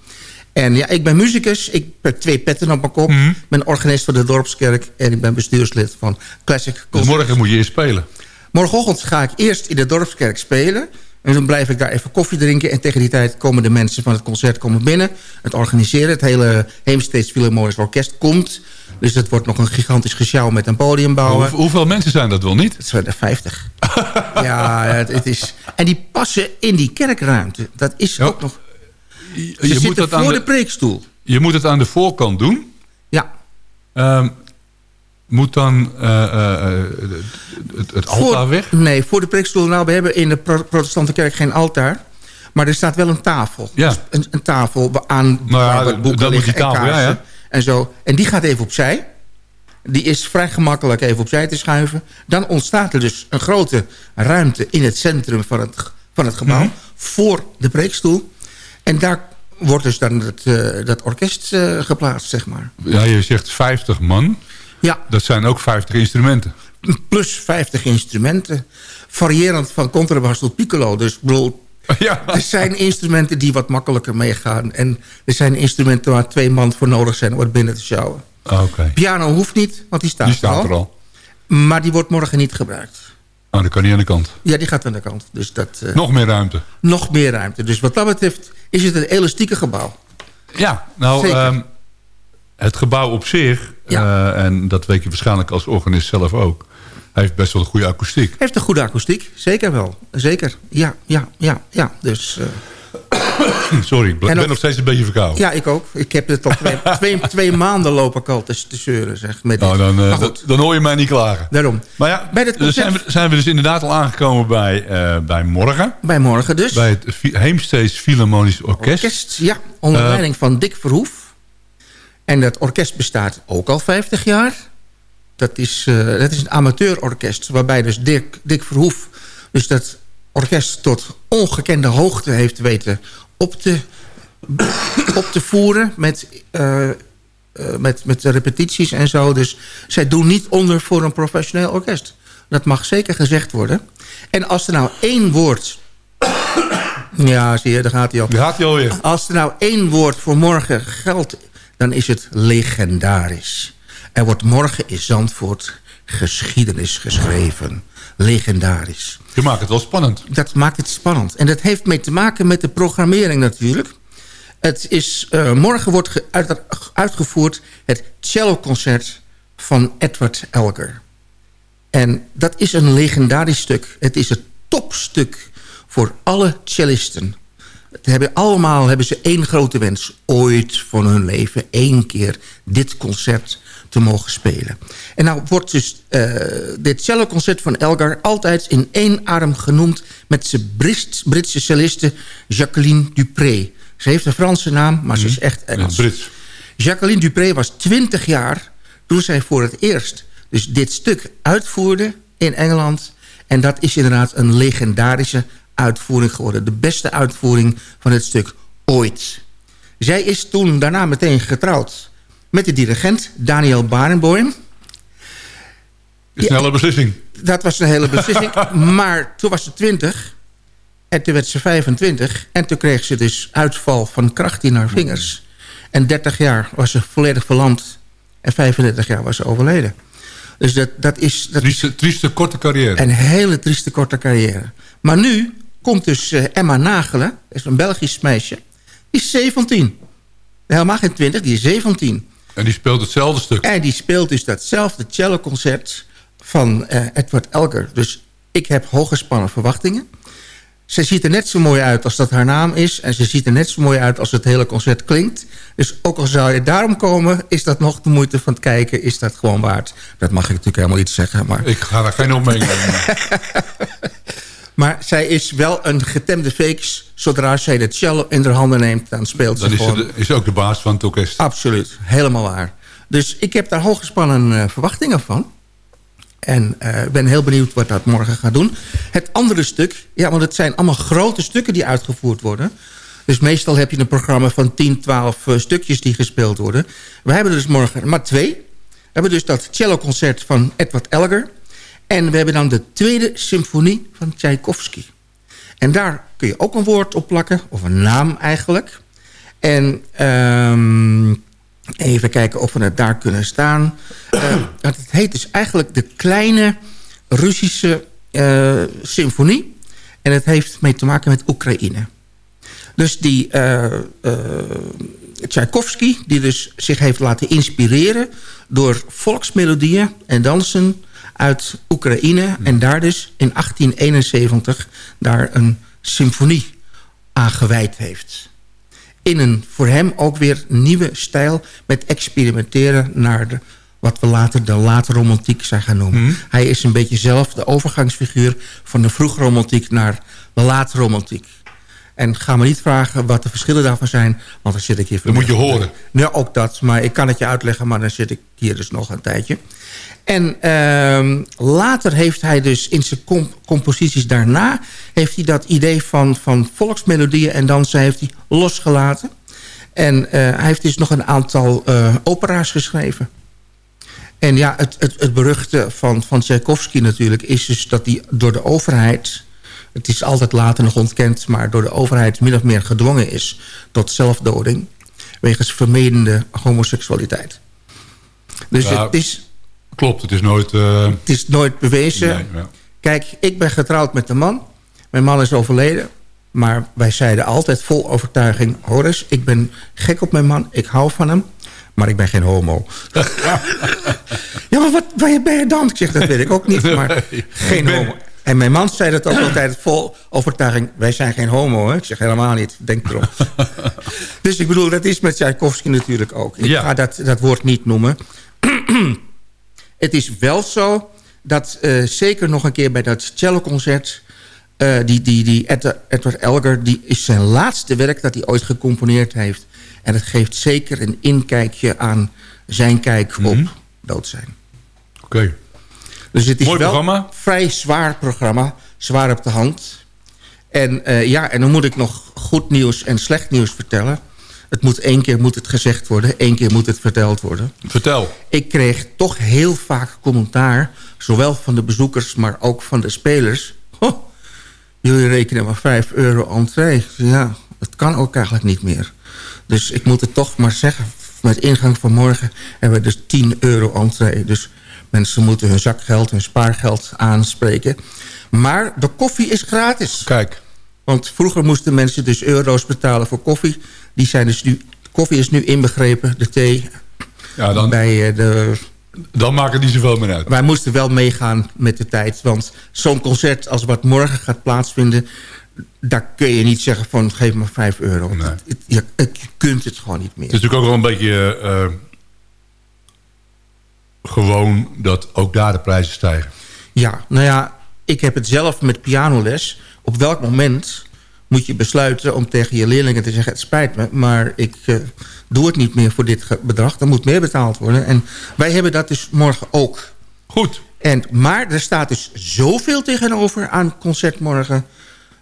En ja, ik ben muzikus. Ik heb twee petten op mijn kop. Mhm. Ik ben organist van de Dorpskerk. En ik ben bestuurslid van Classic Dus morgen moet je eerst spelen. Morgenochtend ga ik eerst in de Dorpskerk spelen. En dan blijf ik daar even koffie drinken. En tegen die tijd komen de mensen van het concert komen binnen. Het organiseren. Het hele Heemsteeds Philharmonisch Orkest komt. Dus het wordt nog een gigantisch gesjouw met een podium bouwen. Hoe- hoeveel mensen zijn dat wel niet? Het zijn er 50. [LAUGHS] ja, het, het is... En die passen in die kerkruimte. Dat is ook nog... Je moet zitten dat aan voor de- de preekstoel. Je moet het aan de voorkant doen. Ja. Ehm, moet dan eh, eh, eh, het, het altaar Voor- weg? Nee, voor de preekstoel. Nou, we hebben in de pro- protestante kerk geen altaar. Maar er staat wel een tafel. Ja. Dus Een, een tafel aan Nou waar boeken liggen tafel, en ja, kaarsen. ja. En, zo. en die gaat even opzij. Die is vrij gemakkelijk even opzij te schuiven. Dan ontstaat er dus een grote ruimte in het centrum van het, van het gebouw. Mhm. Voor de preekstoel. En daar wordt dus dan het, dat orkest geplaatst, zeg maar. Ja, je zegt 50 man. Ja. Dat zijn ook 50 instrumenten. Plus 50 instrumenten. Variërend van contrabas tot piccolo. Dus bedoel, [LAUGHS] Ja. er zijn instrumenten die wat makkelijker meegaan. En er zijn instrumenten waar twee man voor nodig zijn om het binnen te sjouwen. Piano hoeft niet, want die staat, Die staat er al. Maar die wordt morgen niet gebruikt. Oh, dat kan niet aan de kant. Ja, die gaat aan de kant. Dus dat, eh, Nog meer ruimte. nog meer ruimte. Dus wat dat betreft is het een elastieke gebouw. Ja, nou, Zeker. Het gebouw op zich, eh, en dat weet je waarschijnlijk als organist zelf ook, heeft best wel een goede akoestiek. Heeft een goede akoestiek. Zeker wel. Zeker. Ja, ja, ja, ja. Dus... eh, [COUGHS] Sorry, ik ben nog steeds een beetje verkouden. Ja, ik ook. Ik heb het al twee, [LAUGHS] twee, twee maanden lopen ik al te, te zeuren, zeg. Met Nou, dan, eh, dan, dan hoor je mij niet klagen. daarom. Maar ja, Bij dan zijn we, zijn we dus inderdaad al aangekomen bij, bij morgen. Bij morgen dus. Bij het Heemsteeds Philharmonisch Orkest. Orkest, ja. Onder leiding van Dick Verhoef. En dat orkest bestaat ook al 50 jaar. Dat is, eh, dat is een amateurorkest. Waarbij dus Dick, Dick Verhoef... dus dat orkest tot ongekende hoogte heeft weten op te, [COUGHS] op te voeren... met, eh, met, met de repetities en zo. Dus zij doen niet onder voor een professioneel orkest. Dat mag zeker gezegd worden. En als er nou één woord... [COUGHS] Ja, zie je, daar gaat hij al. Daar gaat hij alweer. Als er nou één woord voor morgen geldt, dan is het legendarisch. Er wordt morgen in Zandvoort geschiedenis geschreven. Legendarisch. Je maakt het wel spannend. Dat maakt het spannend. En dat heeft mee te maken met de programmering natuurlijk. Het is, eh, morgen wordt ge- uit- uitgevoerd het celloconcert van Edward Elgar. En dat is een legendarisch stuk. Het is het topstuk voor alle cellisten. Het hebben, allemaal hebben ze één grote wens. Ooit van hun leven één keer dit concert te mogen spelen. En nou wordt dus eh, dit celloconcert van Elgar... altijd in één arm genoemd... met zijn Brits, Britse celliste Jacqueline Dupré. Ze heeft een Franse naam, maar ze is echt Engels. Brits. Jacqueline Dupré was 20 jaar toen zij voor het eerst dus dit stuk uitvoerde in Engeland. En dat is inderdaad een legendarische uitvoering geworden. De beste uitvoering van het stuk ooit. Zij is toen daarna meteen getrouwd met de dirigent Daniel Barenboim. Een snelle beslissing. Dat was een hele beslissing. [LAUGHS] maar toen was ze 20 en toen werd ze 25. En toen kreeg ze dus uitval van kracht in haar vingers. En 30 jaar was ze volledig verlamd. En 35 jaar was ze overleden. Dus dat, dat is... Dat trieste, trieste korte carrière. Een hele trieste korte carrière. Maar nu komt dus uh, Emma Nagelen. Dat is een Belgisch meisje. Die is 17. Helemaal geen 20, die is 17. En die speelt hetzelfde stuk. En die speelt dus datzelfde celloconcert van uh, Edward Elgar. Dus ik heb hooggespannen verwachtingen. Ze ziet er net zo mooi uit als dat haar naam is. En ze ziet er net zo mooi uit als het hele concert klinkt. Dus ook al zou je daarom komen... is dat nog de moeite van het kijken. Is dat gewoon waard. Dat mag ik natuurlijk helemaal niet zeggen. Maar... Ik ga daar geen opmerking over [LAUGHS] Maar zij is wel een getemde fakes. Zodra zij de cello in haar handen neemt, dan speelt dan ze gewoon... Dan is ook de baas van het orkest. Absoluut, helemaal waar. Dus ik heb daar hooggespannen uh, verwachtingen van. En ik uh, ben heel benieuwd wat dat morgen gaat doen. Het andere stuk, ja, want het zijn allemaal grote stukken die uitgevoerd worden. Dus meestal heb je een programma van 10, 12 uh, stukjes die gespeeld worden. We hebben dus morgen maar twee. We hebben dus dat celloconcert van Edward Elgar. En we hebben dan de tweede symfonie van Tchaikovsky. En daar kun je ook een woord op plakken, of een naam eigenlijk. En um, even kijken of we het daar kunnen staan. Uh, het heet dus eigenlijk de kleine Russische uh, symfonie. En het heeft mee te maken met Oekraïne. Dus die uh, Tchaikovsky, die dus zich heeft laten inspireren... door volksmelodieën en dansen uit Oekraïne. En daar dus in 1871 daar een symfonie aan gewijd heeft. In een voor hem ook weer nieuwe stijl met experimenteren naar de, wat we later de late romantiek zijn gaan noemen. Mm. Hij is een beetje zelf de overgangsfiguur van de vroege romantiek naar de late romantiek. En ga me niet vragen wat de verschillen daarvan zijn. Want dan zit ik hier... Dat moet je horen. Ja, ook dat. Maar ik kan het je uitleggen. Maar dan zit ik hier dus nog een tijdje. En uh, later heeft hij dus in zijn comp composities daarna... heeft hij dat idee van, van volksmelodieën en dansen heeft hij losgelaten. En uh, hij heeft dus nog een aantal uh, opera's geschreven. En ja, het, het, het beruchte van, van Tchaikovsky natuurlijk... is dus dat hij door de overheid... het is altijd later nog ontkend... maar door de overheid min of meer gedwongen is... tot zelfdoding... wegens vermedende homoseksualiteit. Dus Ja. het is... Klopt, het is nooit... uh, Het is nooit bewezen. Nee, ja. Kijk, ik ben getrouwd met een man. Mijn man is overleden. Maar wij zeiden altijd vol overtuiging... Horace, ik ben gek op mijn man. Ik hou van hem. Maar ik ben geen homo. [LAUGHS] ja, maar wat waar ben je dan? Ik zeg, dat weet ik ook niet. Maar Nee, geen ben- homo. En mijn man zei dat ook altijd vol overtuiging. Wij zijn geen homo, hè? Ik zeg helemaal niet. Denk erom. [LAUGHS] dus ik bedoel, dat is met Tchaikovsky natuurlijk ook. Ik Ja. ga dat, dat woord niet noemen. [CLEARS THROAT] Het is wel zo dat eh, zeker nog een keer bij dat celloconcert... eh, die, die, die Ed- Edward Elgar, die is zijn laatste werk dat hij ooit gecomponeerd heeft. En het geeft zeker een inkijkje aan zijn kijk op dood zijn. Oké. Dus het is Mooi wel programma. een vrij zwaar programma. Zwaar op de hand. En eh, ja, en dan moet ik nog goed nieuws en slecht nieuws vertellen. Het moet één keer moet het gezegd worden. één keer moet het verteld worden. Vertel. Ik kreeg toch heel vaak commentaar. Zowel van de bezoekers, maar ook van de spelers. Oh, jullie rekenen maar 5 euro entree. Ja, dat kan ook eigenlijk niet meer. Dus ik moet het toch maar zeggen. Met ingang van morgen hebben we dus 10 euro entree. Dus mensen moeten hun zakgeld, hun spaargeld aanspreken. Maar de koffie is gratis. Kijk. Want vroeger moesten mensen dus euro's betalen voor koffie. Die zijn dus nu, koffie is nu inbegrepen, de thee. Ja, dan, Bij eh, de Dan maakt het niet zoveel meer uit. Wij moesten wel meegaan met de tijd. Want zo'n concert als wat morgen gaat plaatsvinden... daar kun je niet zeggen van geef me 5 euro. Je kunt het gewoon niet meer. Het is natuurlijk ook wel een beetje... eh, gewoon dat ook daar de prijzen stijgen. Ja, nou ja, ik heb het zelf met pianoles. Op welk moment moet je besluiten om tegen je leerlingen te zeggen... het spijt me, maar ik eh, doe het niet meer voor dit bedrag. Er moet meer betaald worden. En wij hebben dat dus morgen ook. Goed. En, maar er staat dus zoveel tegenover aan concert morgen...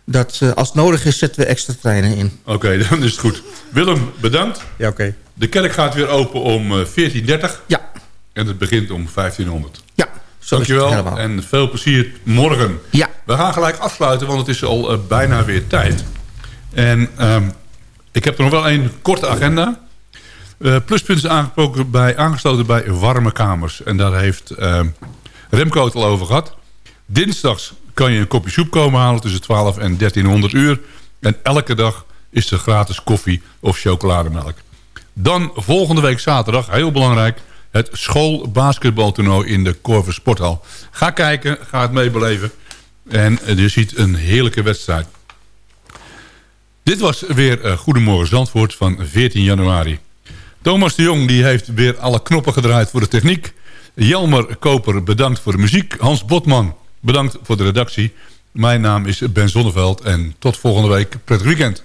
dat eh, als het nodig is zetten we extra treinen in. Oké, [LAUGHS] dan is het goed. Willem, bedankt. Ja, oké. De kerk gaat weer open om eh, 14.30. Ja. En het begint om 1500. Ja, zo Dankjewel en veel plezier morgen. Ja. We gaan gelijk afsluiten, want het is al eh, bijna weer tijd. En ehm, ik heb er nog wel een korte agenda. Eh, Pluspunt is aangesproken bij, aangesloten bij warme kamers. En daar heeft ehm, Remco het al over gehad. Dinsdags kan je een kopje soep komen halen tussen 12 en 1300 uur. En elke dag is er gratis koffie of chocolademelk. Dan volgende week zaterdag, heel belangrijk... het schoolbasketbaltoernooi in de Corver Sporthal. Ga kijken, ga het meebeleven. En eh, je ziet een heerlijke wedstrijd. Dit was weer eh, Goedemorgen Zandvoort van 14 januari. Thomas de Jong die heeft weer alle knoppen gedraaid voor de techniek. Jelmer Koper bedankt voor de muziek. Hans Botman bedankt voor de redactie. Mijn naam is Ben Zonneveld en tot volgende week. Prettig weekend.